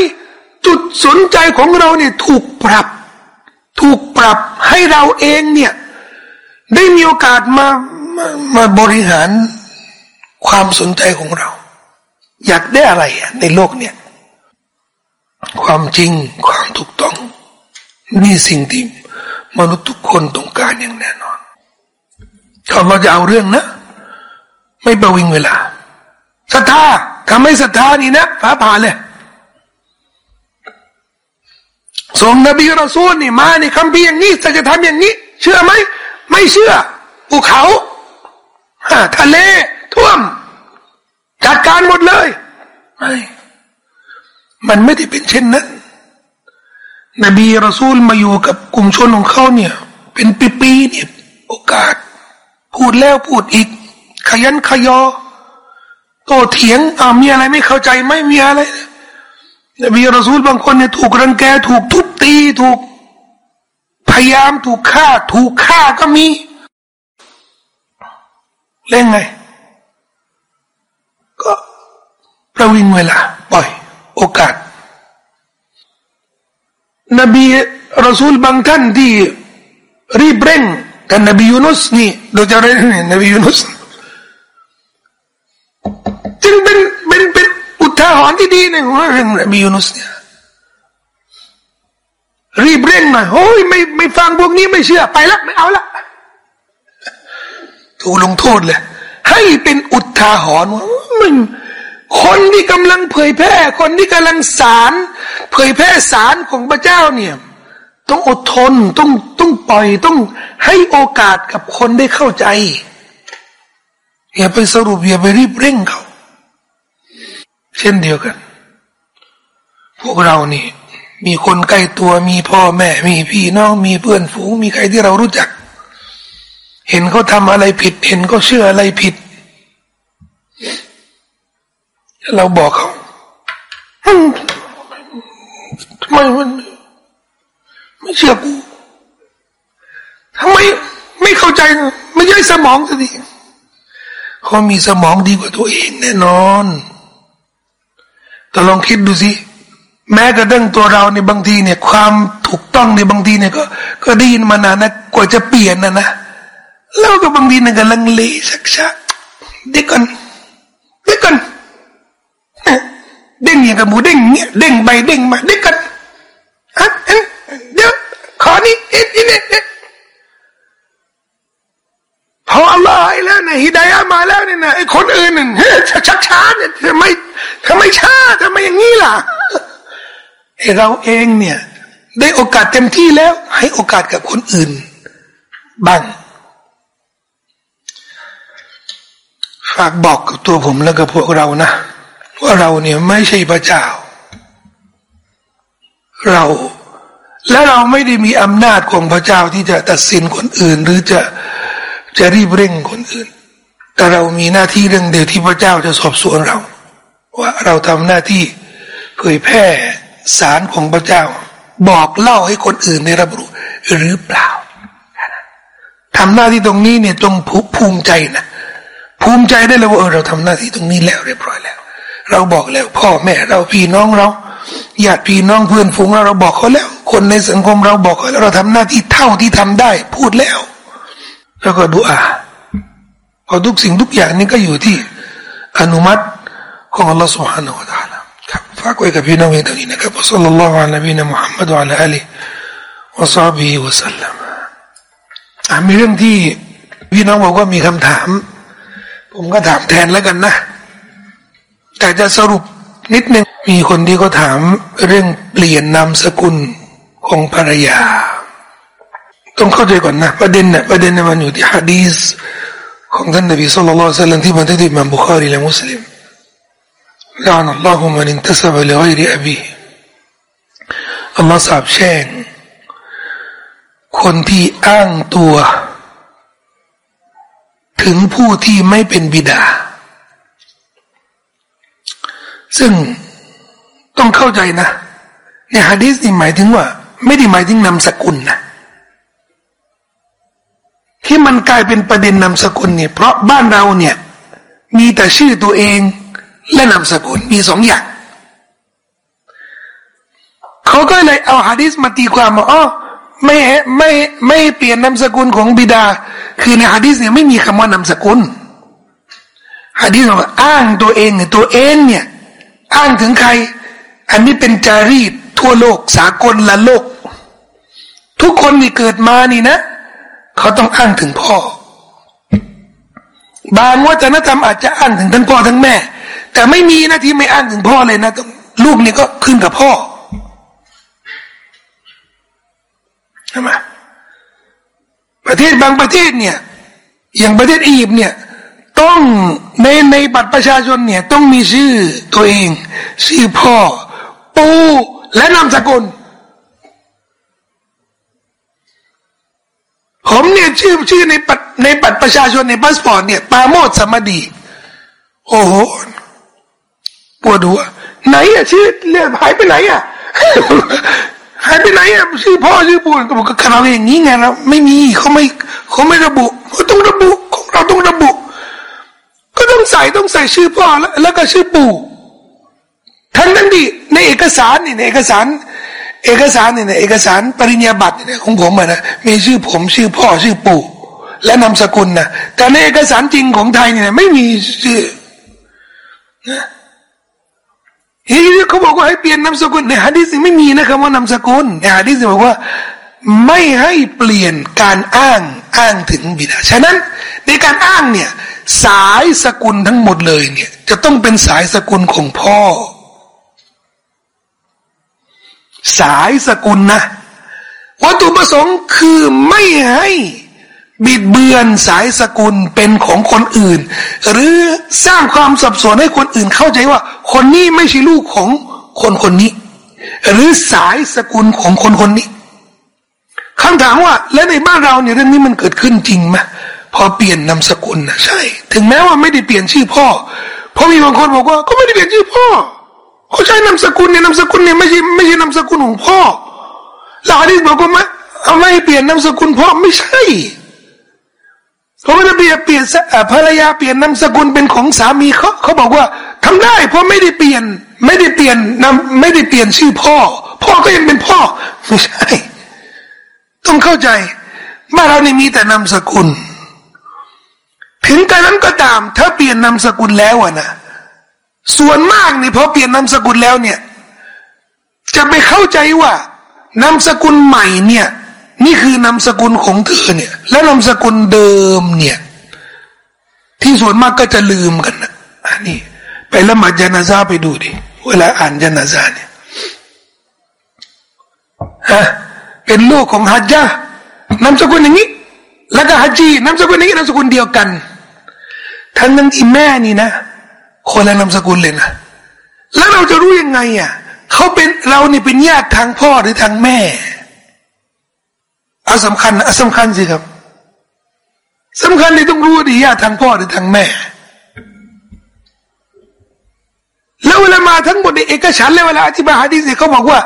จุดสนใจของเราเนี่ยถูกปรับ ถูกปรับให้เราเองเนี่ยได้มีโอกาสมามามาบริหารความสนใจของเรา อยากได้อะไรในโลกเนี่ย ความจริงความถูกต้อง นี่สิ่งที่มนุษย์ทุกคนต้องการอย่างแน่นอนถ้าเราจะเอาเรื่องนะ ไม่ประวิงเวลาศรัทธาทำให้ศรัทธานี่นะฟ้าผ่าเลยส่งนบีรอซูลนี่มาในคำพีอย่างนี้จะทำอย่างนี้ เชื่อไหม ไม่เชื่อภูเขาทะเลท่วม จัดการหมดเลยไม่มันไม่ได้เป็นเช่นนั้นนบีรอซูลมาอยู่กับกลุ่มชนของเขาเนี่ย เป็นปีๆเนี่ย โอกาส พูดแล้วพูดอีก ขยันขยอโตเถียงอ่ามีอะไรไม่เข้าใจไม่มีอะไรนบีรอซูลบางคนเนี่ยถูกรังแกถูกทุบตีถูก พยายามถูกฆ่า ถูกฆ่าก็มีเล่นไง ก็ ประวิงเวลาปล่อย โอกาส นบีรอซูลบางท่านที่รีบเร่งแต่นบียูนุสนี่เราจะเรียนนบียูนุสจึงเป็นเป็นเป็นอุทาหรณ์ที่ดีในของเรื่องนบียูนุสเนี่ยรีบเร่งหน่อยโอ้ยไม่ไม่ฟังพวกนี้ไม่เชื่อไปละไม่เอาละถูกลงโทษเลย ให้เป็นอุทาหรณ์ว่ามัน คนที่กำลังเผยแพร่ คนที่กำลังสาร เผยแพร่สารของพระเจ้าเนี่ย ต้องอดทนต้องต้องปล่อยต้องให้โอกาสกับคนได้เข้าใจ อย่าไปสรุปอย่าไปรีบเร่งเขา เช่นเดียวกัน พวกเรานี่ มีคนใกล้ตัวมีพ่อแม่ มีพี่น้องมีเพื่อนฝูง มีใครที่เรารู้จัก เห็นเขาทำอะไรผิด เห็นเขาเชื่ออะไรผิด เราบอกเขาทำไมมันไม่เชื่อกูทำไมไม่เข้าใจ ไม่ใช่สมองสิเขามีสมองดีกว่าตัวเองแน่นอน แต่ลองคิดดูสิ แม้กระทั่งตัวเราในบางทีเนี่ย ความถูกต้องในบางทีเนี่ยก็ ก็ได้ยินมานานนะกว่าจะเปลี่ยนนะนะแล้วก็บางทีเนี่ยก็ลังเลสักชักเด็กกันเด็กกัน เด้งอย่างกับหมูเด้งเนี่ยเด้งไปเด้งมาเด้งกันฮะเดี๋ยวขอนี้เอ็ดเนี่ยพออัลลอฮ์ให้แล้วเนะฮิดายะมาแล้วเนี่ยนะไอ้คนอื่นน่ะเฮ้ยชักช้าเนี่ยทำไมทำไมช้าทำไมอย่างนี้ล่ะไอ้เราเองเนี่ย ได้โอกาสเต็มที่แล้ว ให้โอกาสกับคนอื่น บ้าง ฝากบอกกับตัวผมแล้วกับพวกเรานะ ว่าเราเนี่ยไม่ใช่พระเจ้า เราและเราไม่ได้มีอำนาจของพระเจ้าที่จะตัดสินคนอื่น หรือจะจะรีบเร่งคนอื่น แต่เรามีหน้าที่เรื่องเดียวที่พระเจ้าจะสอบสวนเรา ว่าเราทำหน้าที่เผยแพร่สารของพระเจ้า บอกเล่าให้คนอื่นได้รับรู้หรือเปล่าทำหน้าที่ตรงนี้เนี่ยจงภูมิใจนะภูมิใจได้เลยว่าเออเราทำหน้าที่ตรงนี้แล้วเรียบร้อยแล้ว เราบอกแล้ว พ่อแม่เราพี่น้องเราญาติพี่น้องเพื่อนฝูงเราเราบอกเขาแล้ว คนในสังคมเราบอกเขาแล้วเราทำหน้าที่เท่าที่ทำได้ พูดแล้ว แล้วก็ดูอาพอทุกสิ่งทุกอย่างนี้ก็อยู่ที่ อนุมัติของอัลลอฮฺ سبحانه และ تعالى ครับฝากไว้กับพี่น้องเท่านี้นะครับสัลลัลลอฮุอะลัยฮิมุฮัมมัดวะอะลัยฮิวะซาบีวะสัลลัมมีเรื่องที่พี่น้องบอกว่ามีคำถาม ผมก็ถามแทนแล้วกันนะ แต่จะสรุปนิดนึงมีคนที่เขาถามเรื่องเปลี่ยนนามสกุลของภรรยา ต้องเข้าใจก่อนนะ ประเด็นนี่ยประเด็นนี่ยมันอยู่ที่ฮะดีสของท่านนบีสุลต่านสัลลัมที่บันทึกในมัมบุคารีและมุสลิมลานัลลอฮุมันอินทัศบะลิไกรอบีอัลลอฮ์สาบแช่งคนที่อ้างตัว ถึงผู้ที่ไม่เป็นบิดา ซึ่งต้องเข้าใจนะในฮะดีษนี่หมายถึงว่า ไม่ได้หมายถึงนามสกุลนะที่มันกลายเป็นประเด็นนามสกุลเนี่ยเพราะบ้านเราเนี่ย มีแต่ชื่อตัวเองและนามสกุลมีสองอย่างเขาก็เลยเอาฮะดิษมาตีความว่าอ๋อไม่ไม่ไม่เปลี่ยนนามสกุลของบิดา คือในฮะดิษเนี่ยไม่มีคำว่านามสกุลฮะดิษบอกอ้างตัวเองเนี่ยตัวเองเนี่ย อ้างถึงใคร อันนี้เป็นจารีตทั่วโลกสากลละโลก ทุกคนที่เกิดมานี่นะ เขาต้องอ้างถึงพ่อบางวัฒนธรรมอาจจะอ้างถึงทั้งพ่อทั้งแม่ แต่ไม่มีนะที่ไม่อ้างถึงพ่อเลยนะลูกนี่ก็ขึ้นกับพ่อใช่ไหมประเทศบางประเทศเนี่ย อย่างประเทศอียิปต์เนี่ย ต้องในในบัตรประชาชนเนี่ย ต้องมีชื่อตัวเอง ชื่อพ่อ ปู่และนามสกุลผมเนี่ยชื่อชื่อในบัตรในบัตรประชาชนในพาสปอร์ตเนี่ยปาโมดสมดี โอ้โหปวดหัวไหนอะชื่อเรียกหายไปไหนอะหายไปไหนอะชื่อพ่อชื่อปู่ก็บอกก็เราอย่างนี้ไงเราไม่มีเขาไม่เขาไม่ระบุเขาต้องระบุของเราต้องระบุ ต้องใส่ต้องใส่ชื่อพ่อแล้วแล้วก็ชื่อปู่ทั้งนั้นดิในเอกสารนี่ในเอกสาร เอกสารนี่ในเอกสารปริญญาบัตรเนี่ยของผมอะนะมีชื่อผมชื่อพ่อชื่อปู่และนามสกุลนะแต่ในเอกสารจริงของไทยเนี่ยไม่มีชื่อนะฮีเขาบอกว่าให้เปลี่ยนนามสกุลในฮะดีษไม่มีนะครับว่านามสกุลในฮะดีษบอกว่า ไม่ให้เปลี่ยนการอ้าง อ้างถึงบิดาฉะนั้น ในการอ้างเนี่ย สายสกุลทั้งหมดเลยเนี่ย จะต้องเป็นสายสกุลของพ่อ สายสกุลนะวัตถุประสงค์คือไม่ให้บิดเบือนสายสกุลเป็นของคนอื่น หรือสร้างความสับสนให้คนอื่นเข้าใจว่า คนนี้ไม่ใช่ลูกของคนคนนี้ หรือสายสกุลของคนคนนี้ คำถามว่า แล้วในบ้านเราเนี่ยเรื่องนี้มันเกิดขึ้นจริงไหมพอเปลี่ยนนามสกุลนะใช่ ถึงแม้ว่าไม่ได้เปลี่ยนชื่อพ่อ เพราะมีบางคนบอกว่าก็ไม่ได้เปลี่ยนชื่อพ่อเขาใช้นามสกุลเนี่ยนามสกุลเนี่ยไม่ใช่ไม่ใช่นามสกุลของพ่อแล้วอันนี้บอกว่าไม่เอาไม่เปลี่ยนนามสกุลพ่อไม่ใช่เขาไม่ได้เปลี่ยนเปลี่ยนภรรยาเปลี่ยนนามสกุลเป็นของสามีเขาเขาบอกว่าทำได้เพราะไม่ได้เปลี่ยน ไม่ได้เปลี่ยนนามไม่ได้เปลี่ยนชื่อพ่อ พ่อก็ยังเป็นพ่อไม่ใช่ ต้องเข้าใจบ้านเรานี่มีแต่นามสกุลถึงกระนั้นก็ตามถ้าเปลี่ยนนามสกุลแล้วอะนะส่วนมากนี่พอเปลี่ยนนามสกุลแล้วเนี่ย จะไปเข้าใจว่านามสกุลใหม่เนี่ย นี่คือนามสกุลของเธอเนี่ย แล้วนามสกุลเดิมเนี่ย ที่ส่วนมากก็จะลืมกันนะอันนี้ไปละหมาดจานาซาไปดูดิเวลาอ่านจานาซาเนี่ยฮะ เป็นลูกของฮัจจานามสกุลอย่างนี้ แล้วก็ฮัจจีนามสกุลอย่างนี้นามสกุลเดียวกัน ทั้งนั้นที่แม่นี่นะ คนละนามสกุลเลยนะแล้วเราจะรู้ยังไงอะเขาเป็นเรานี่เป็นญาติทางพ่อหรือทางแม่อาสำคัญอาสำคัญสิครับสำคัญเลยต้องรู้ดีญาติทางพ่อหรือทางแม่ แล้วเวลามาทั้งหมดในเอกฉันเลยเวลาอธิบายฮะดีสิเขาบอกว่า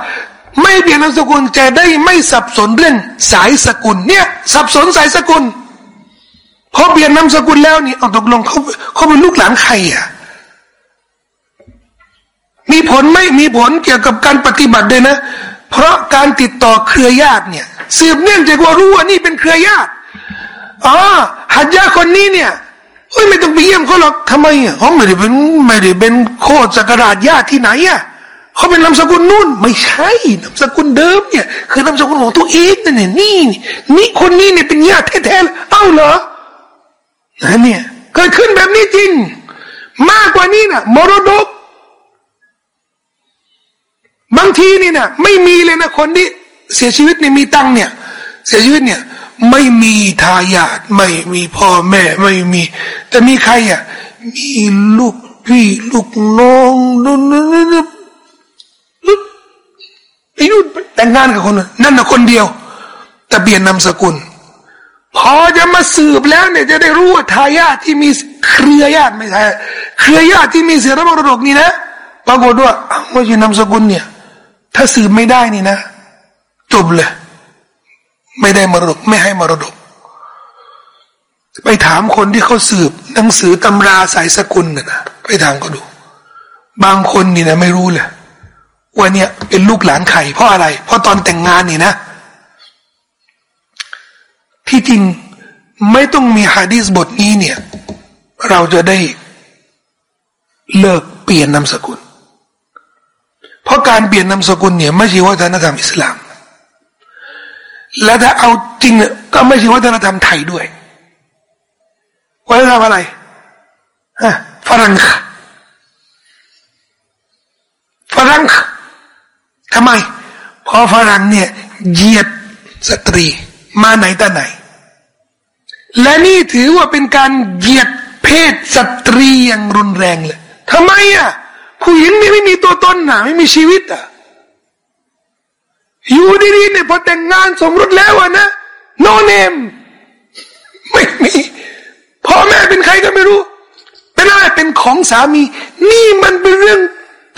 ไม่เปลี่ยนนามสกุลจะได้ไม่สับสนเรื่องสายสกุล เนี่ย สับสนสายสกุลพอเปลี่ยนนามสกุลแล้วนี่เอาตกลงเขาเขาเป็นลูกหลานใครอะมีผลไม่มีผลเกี่ยวกับการปฏิบัติเลยนะ เพราะการติดต่อเครือญาติเนี่ยสืบเนื่องจากว่ารู้ว่านี่เป็นเครือญาติอ๋อหัดยาคนนี้เนี่ยเฮ้ยไม่ต้องไปเยี่ยมเขาหรอกทำไมอะเขาไม่ได้เป็นไม่ได้เป็นโคตรสกราชญาติที่ไหนอะ เขาเป็นนามสกุลนู่น ไม่ใช่นามสกุลเดิมเนี่ย คือนามสกุลของตัวเองนั่นเนี่ยนี่นี่คนนี้เนี่ยเป็นญาติแท้ๆเอ้าเหรอนะเนี่ยเกิดขึ้นแบบนี้จริง มากกว่านี้นะมรดก บางทีนี่นะไม่มีเลยนะคนที่เสียชีวิตเนี่ยมีตังเนี่ย เสียชีวิตเนี่ย ไม่มีทายาทไม่มีพ่อแม่ไม่มี แต่มีใครอะมีลูกพี่ลูกน้องนู่นนู่นนู่น ไอ้นู่นแต่งงานกับคนนั่นนะคนเดียวแต่เปลี่ยนนามสกุล พอจะมาสืบแล้วเนี่ยจะได้รู้ว่าทายาทที่มีเครือญาติไม่ใช่เครือญาติที่มีเสียระมรดกนี่นะปรากฏว่าไม่ใช่นามสกุลเนี่ย ถ้าสืบไม่ได้นี่นะจบเลย ไม่ได้มรดกไม่ให้มรดก ไปถามคนที่เขาสืบ หนังสือตำราสายสกุลนะนะไปทางก็ดู บางคนนี่นะไม่รู้เลย ว่าเนี่ยเป็นลูกหลานใครเพราะอะไร เพราะตอนแต่งงานนี่นะ ที่จริงไม่ต้องมีฮะดีสบทนี้เนี่ย เราจะได้เลิกเปลี่ยนนามสกุล เพราะการเปลี่ยนนามสกุลเนี่ยไม่ใช่วัฒนธรรมอิสลาม และถ้าเอาจริงเนี่ยก็ไม่ใช่วัฒนธรรมไทยด้วยวัฒนธรรมอะไรฮะฝรั่งฝรั่ง ทำไม เพราะฝรั่งเนี่ยเหยียดสตรีมาไหนแต่ไหน และนี่ถือว่าเป็นการเหยียดเพศสตรีอย่างรุนแรงเลยทำไมอะผู้หญิงนี่ไม่มีตัวตนนะไม่มีชีวิตอะอยู่ดีๆเนี่ยพอแต่งงานสมรสแล้วอะนะโนเนมไม่มีพ่อแม่เป็นใครก็ไม่รู้ เป็นอะไรเป็นของสามี นี่มันเป็นเรื่อง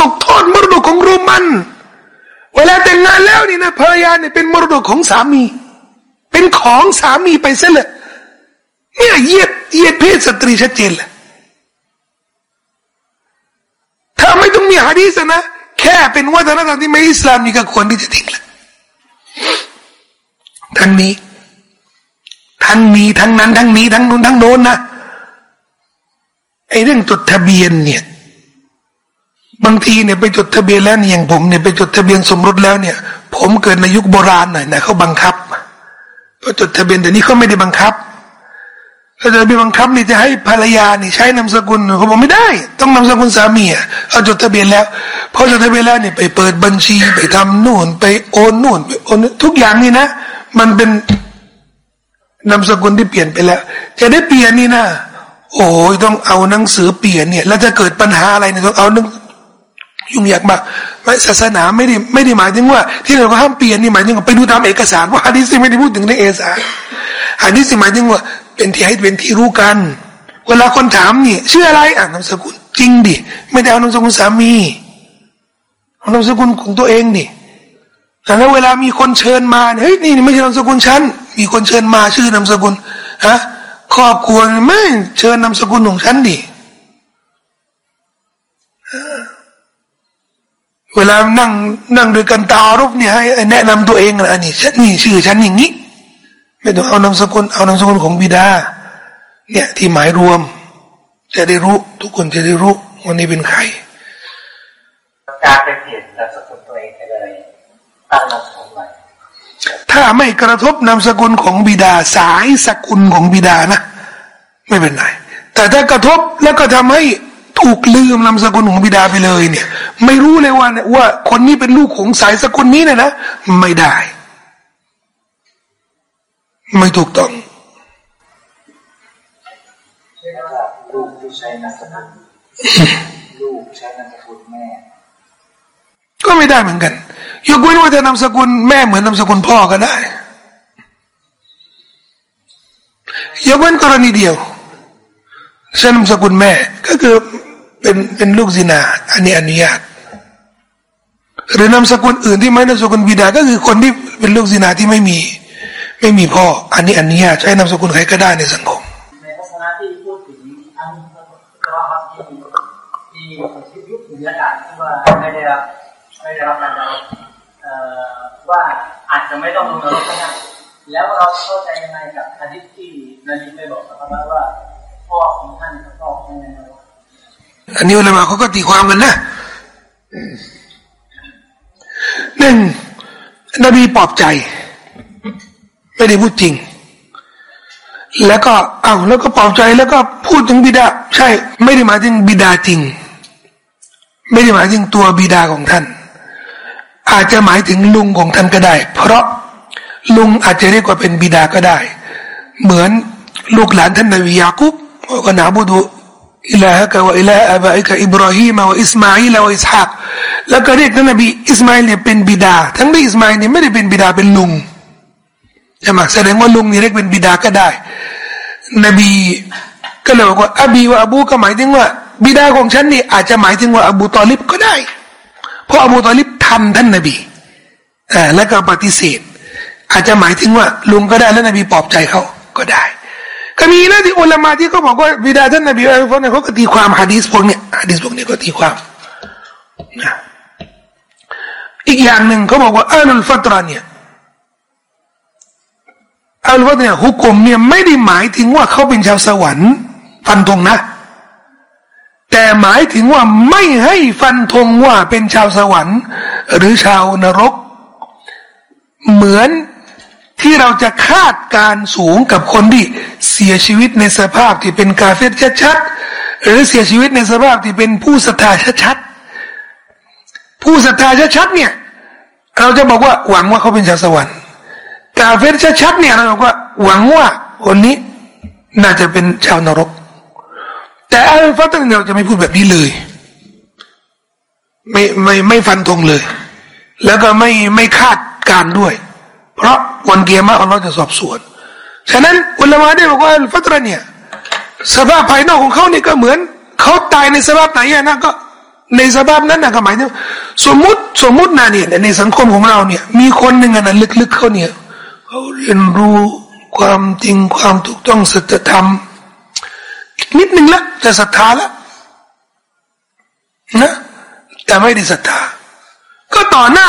ตกทอดมรดกของโรมัน เวลาแต่งงานแล้วนี่นะภรรยาเนี่ยเป็นมรดกของสามี เป็นของสามีไปซะเลยเนี่ยเหยียดเยียดเพศสตรีชัดเจนเลยถ้าไม่ต้องมีฮะดีษนะ แค่เป็นวัฒนธรรมที่ไม่อิสลามนี่ก็ควรที่จะทิ้งละทั้งนี้ทั้งนี้ทั้งนั้นทั้งนี้ทั้งนู้นทั้งโน้นนะไอ้เรื่องจดทะเบียนเนี่ย บางทีเนี่ยไปจดทะเบียนแล้วเนี่ยอย่างผมเนี่ยไปจดทะเบียนสมรสแล้วเนี่ย ผมเกิดในยุคโบราณหน่อยนะเขาบังคับพอจดทะเบียนแต่นี้เขาไม่ได้บังคับถ้าจะไปบังคับนี่จะให้ภรรยานี่ใช้นามสกุลเขาบอกไม่ได้ ต้องนามสกุลสามีอะเอาจดทะเบียนแล้วพอจดทะเบียนแล้วเนี่ยไปเปิดบัญชีไปทำนู่น ไปโอนนู่นไปโอนทุกอย่างนี่นะ มันเป็นนามสกุลที่เปลี่ยนไปแล้ว จะได้เปลี่ยนนี่นะโอ้ยต้องเอาหนังสือเปลี่ยนเนี่ย แล้วจะเกิดปัญหาอะไรเนี่ยต้องเอาหนัง ยุ่งยากมากไม่ศาสนาไม่ได้ไม่ได้หมายถึงว่า ที่เราห้ามเปลี่ยนนี่หมายถึงว่าไปดูตามเอกสารว่าฮะดิษไม่ได้พูดถึงในเอกสารฮะดิษหมายถึงว่า เป็นที่ให้เป็นที่รู้กัน เวลาคนถามนี่ชื่ออะไรอ่านนามสกุลจริงดิไม่ได้เอานามสกุลสามีเอานามสกุลของตัวเองดิแต่แล้วเวลามีคนเชิญมาเฮ้ยนี่ไม่ใช่นามสกุลฉันมีคนเชิญมาชื่อนามสกุลฮะครอบครัวไม่เชิญนามสกุลของฉันดิ เวลานั่งนั่งด้วยกันตารุปเนี่ยให้แนะนำตัวเองนะอันนี้ฉันนี่ชื่อฉันอย่างนี้ ไม่ต้องเอานามสกุลเอานามสกุลของบิดา เนี่ยที่หมายรวม จะได้รู้ ทุกคนจะได้รู้วันนี้เป็นใคร การไปเปลี่ยนนามสกุลตัวเองไปเลยตั้งนามสกุลใหม่ถ้าไม่กระทบนามสกุลของบิดาสายสกุลของบิดานะ ไม่เป็นไรแต่ถ้ากระทบแล้วก็ทำให้ถูกลืมนามสกุลของบิดาไปเลยเนี่ย ไม่รู้เลยว่าว่า คนนี้เป็นลูกของสายสกุลนี้เนี่ยนะ ไม่ได้ ไม่ถูกต้องลูกใช้นามสกุลลูกใช้นามสกุลแม่ ก็ไม่ได้เหมือนกันยกเว้นว่าจะนามสกุลแม่เหมือนนามสกุลพ่อก็ได้ยกเว้นกรณีเดียวใช้นามสกุลแม่ก็คือเป็นเป็นลูกซินา อันนี้อนุญาต หรือนามสกุลอื่นที่ไม่นามสกุลบิดาก็คือคนที่เป็นลูกซินาที่ไม่มี ไม่มีพ่อ อันนี้อนุญาตใช้นามสกุลใครก็ได้ในสังคมในลักษณะที่พูดถึงอันกรณีที่ที่ยุคถึงระดับที่ว่าไม่ได้รับไม่ได้รับการว่าอาจจะไม่ต้องลงนรกก็ได้แล้วเราเข้าใจยังไงกับฮะดิษที่นาลีไปบอกกับพระว่าพ่อของท่านพ่อของในนรกอันนี้อุลามะเขาก็ตีความกันนะ หนึ่งนบีปลอบใจ ไม่ได้พูดจริง แล้วก็เอา้าแล้วก็ปลอบใจแล้วก็พูดถึงบิดาใช่ ไม่ได้หมายถึงบิดาจริง ไม่ได้หมายถึงตัวบิดาของท่าน อาจจะหมายถึงลุงของท่านก็ได้ เพราะลุงอาจจะเรียกว่าเป็นบิดาก็ได้ เหมือนลูกหลานท่านนบียากุบก็นาบูดู อิลาฮะกะวะอิลาอับะอิกะอิบราฮิมวะอิสมาอิลวะอิสฮากแล้วก็เรียกท่านนบีอิสมาอิลเนี่ยเป็นบิดา ทั้งที่อิสมาอิลเนี่ยไม่ได้เป็นบิดาเป็นลุงใช่ไหมแสดงว่าลุงนี่เรียกเป็นบิดาก็ได้ นบีก็เลยบอกว่าأبي وأبوก็หมายถึงว่า บิดาของฉันนี่อาจจะหมายถึงว่าอบูตอลิบก็ได้ เพราะอบูตอลิบทำท่านนบีอ่าแล้วก็ปฏิเสธ อาจจะหมายถึงว่าลุงก็ได้แล้วนบีปลอบใจเขาก็ได้ ก็มีนะที่อุลามาที่เขาบอกว่าบิดาท่านนบีอัลฟอนเนี่เขาก็ตีความฮะดีษพวกเนี้ยฮะดีษพวกนี้ก็ตีความนะอีกอย่างหนึ่งเขาบอกว่าอัลลฟัตราเนี่ยอัลลฟัตเนี่ยฮุกมเนี่ยไม่ได้หมายถึงว่าเขาเป็นชาวสวรรค์ฟันธงนะ แต่หมายถึงว่าไม่ให้ฟันธงว่าเป็นชาวสวรรค์ หรือชาวนรก เหมือน ที่เราจะคาดการสูงกับคนที่เสียชีวิตในสภาพที่เป็นกาเฟตชัดๆหรือเสียชีวิตในสภาพที่เป็นผู้ศรัทธาชัดๆผู้ศรัทธาชัดๆเนี่ย เราจะบอกว่าหวังว่าเขาเป็นชาวสวรรค์กาเฟตชัดๆเนี่ยเราบอกว่าหวังว่าคนนี้น่าจะเป็นชาวนรก แต่อัลฟัตเนี่ยเราจะไม่พูดแบบนี้เลย ไม่ไม่ไม่ฟันธงเลย แล้วก็ไม่ไม่คาดการด้วย เพราะวันเกียร์มาอัลลอฮ์จะสอบสวน ฉะนั้นอุลามะได้บอกว่าฟัตรเนี่ยสภาพภายนอกของเขาเนี่ยก็เหมือนเขาตายในสภาพไหนนะก็ในสภาพนั้นนะก็หมายถึงสมมุติสมมุตินะเนี่ยในสังคมของเราเนี่ย มีคนหนึ่งนะลึกๆเขาเนี่ยเขาเรียนรู้ความจริงความถูกต้องสัจธรรมนิดนึงละจะศรัทธาล้วนะแต่ไม่ได้ศรัทธาก็ต่อหน้า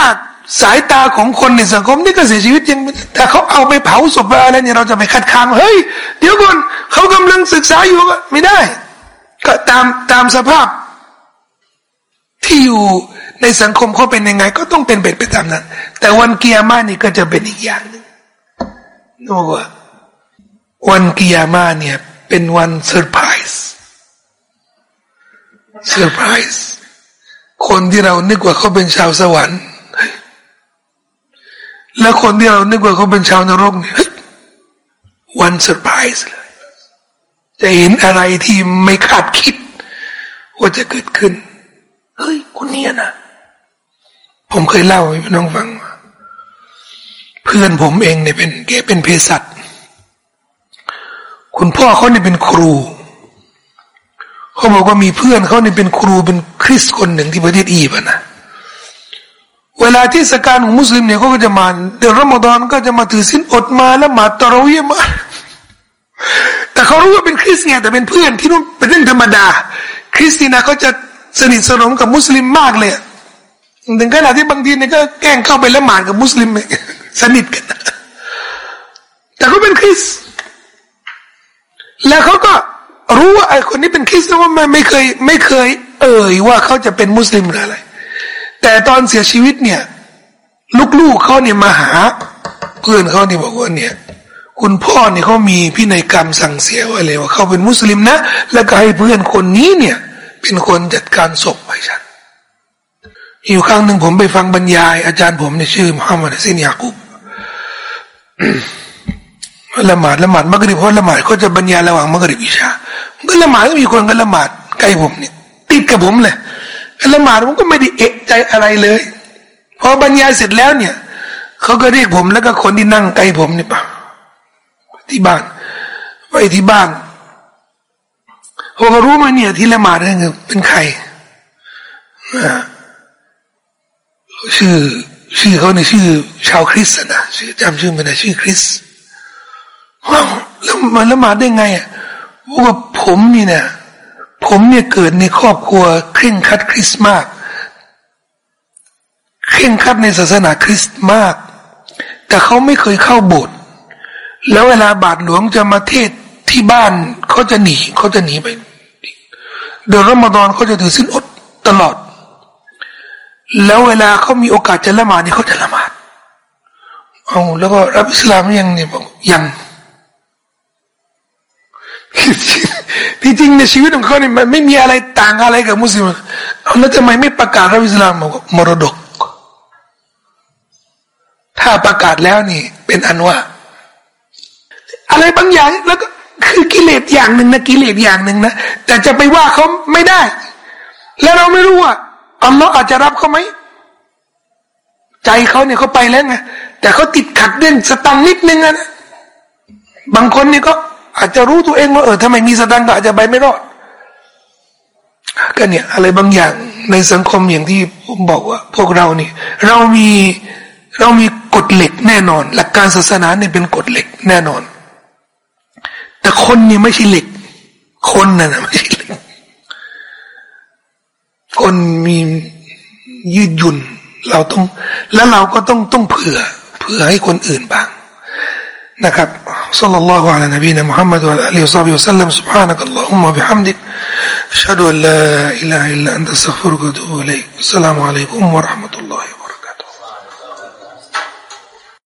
สายตาของคนในสังคมนี่ก็เสียชีวิตยังแต่เขาเอาไปเผาศพอะไรเนี่ยเราจะไปคัดค้านเฮ้ยเดี๋ยวก่อนเขากำลังศึกษาอยู่ก็ไม่ได้ ก็ตามตามสภาพ ที่อยู่ในสังคมเขาเป็นยังไง ก็ต้องเป็นไปตามนั้น แต่วันเกียร์มานี่ก็จะเป็นอีกอย่างหนึ่งนึกว่าวันเกียร์มาเนี่ยเป็นวันเซอร์ไพรส์เซอร์ไพรส์คนที่เรานึกว่าเขาเป็นชาวสวรรค์ แล้วคนที่เรานึกว่าเขาเป็นชาวนรกเนี่ยวันเซอร์ไพรส์เลย จะเห็นอะไรที่ไม่คาดคิด ว่าจะเกิดขึ้น เฮ้ย คนนี้นะผมเคยเล่าให้พี่น้องฟังว่าเพื่อนผมเองเนี่ยเป็นแกเป็นเภสัชคุณพ่อเขาเนี่ยเป็นครู เขาบอกว่ามีเพื่อนเขาเนี่ยเป็นครูเป็นคริสคนหนึ่งที่ประเทศอียิปต์นะ เวลาที่สการของมุสลิมเนี่ยเขาก็จะมาเดือนรอมฎอนก็จะมาถือศีลอดมาแล้วมาตะรวีมาแต่เขารู้ว่าเป็นคริสเนียแต่เป็นเพื่อนที่นู่นเป็นเรื่องธรรมดา คริสตินาเขาจะสนิทสนมกับมุสลิมมากเลยถึงขนาดที่บางทีเนี่ยก็แกล้งเข้าไปละหมาดกับมุสลิมสนิทกันแต่เขาเป็นคริส แล้วเขาก็รู้ว่าไอ้คนนี้เป็นคริสต์ว่าไม่เคย ไม่เคย เอ่ยว่าเขาจะเป็นมุสลิมหรืออะไร แต่ตอนเสียชีวิตเนี่ย ลูกๆเขาเนี่ยมาหา เพื่อนเขาเนี่ยบอกว่าเนี่ย คุณพ่อเนี่ยเขามีพินัยกรรมสั่งเสียไว้เลยว่าเขาเป็นมุสลิมนะ แล้วก็ให้เพื่อนคนนี้เนี่ย เป็นคนจัดการศพให้ฉันอยู่ครั้งหนึ่งผมไปฟังบรรยาย อาจารย์ผมเนี่ยชื่อมุฮัมมัดซินยากุบละหมาดละหมาดมักริบเพราะละหมาดเขาจะบรรยายระหว่างมักริบอิชาก็ละหมาดก็มีคนก็ละหมาดใกล้ผมเนี่ย ติดกับผมเลย ละหมาดผมก็ไม่ได้เอะใจอะไรเลยพอบรรยายเสร็จแล้วเนี่ยเขาก็เรียกผมแล้วก็คนที่นั่งใกล้ผมเนี่ยปะที่บ้านไปที่บ้านเขารู้ไหมเนี่ย ที่ละหมาดเนี่ยเป็นใครชื่อ ชื่อเขาเนี่ยชื่อ ชาวคริสต์นะชื่อจำชื่อไม่ได้ชื่อคริสว้าวแล้วมาละหมาดได้ไงอะว่าผมนี่เนี่ย ผมเนี่ยเกิดในครอบครัวเคร่งคัดคริสต์มาก เคร่งคัดในศาสนาคริสต์มาก แต่เขาไม่เคยเข้าโบสถ์แล้วเวลาบาทหลวงจะมาเทศที่บ้านเขาจะหนีเขาจะหนีไป เดือนรอมฎอนเขาจะถือสินอดตลอด แล้วเวลาเขามีโอกาสจะละหมาดนี่เขาจะละหมาดเอาแล้วก็รับอิสลามยังเนี่ยบอกยัง ที่จริงในชีวิตของเขาเนี่ยมันไม่มีอะไรต่างอะไรกับมุสลิมเอาแล้วทำไมไม่ประกาศรับอิสลามมรดก ถ้าประกาศแล้วนี่ เป็นอันว่า อะไรบางอย่างแล้วก็คือกิเลสอย่างหนึ่งนะกิเลสอย่างหนึ่งนะแต่จะไปว่าเขาไม่ได้ แล้วเราไม่รู้ว่าอัลลอฮ์อาจจะรับเขาไหมใจเขาเนี่ยเขาไปแล้วไงแต่เขาติดขัดเรื่องสตังนิดนึงนะบางคนนี่ก็ อาจจะรู้ตัวเองว่าเออถ้าไมมีสตังก็อาจจะไปไม่รอดก็เนี่ย อะไรบางอย่างในสังคมอย่างที่ผมบอกว่า พวกเรานี่ เรามีเรามีกฎเหล็กแน่นอน หลักการศาสนาเนี่ยเป็นกฎเหล็กแน่นอน แต่คนเนี่ยไม่ใช่เหล็ก คนน่ะนะไม่ใช่เหล็กคนมียืดหยุ่น เราต้อง แล้วเราก็ต้องต้องเผื่อ เผื่อให้คนอื่นบ้าง นะครับصلى الله على نبينا محمد وعلى آله وصحبه وسلم سبحانك اللهم وبحمدكอัชฮะดุอัลลาอิลาฮะอิลลัอันตะสตัฆฟิรุกะวะตูบุอิลัยกุสสลามุอะลัยกุมวะเราะห์มะตุลลอฮิ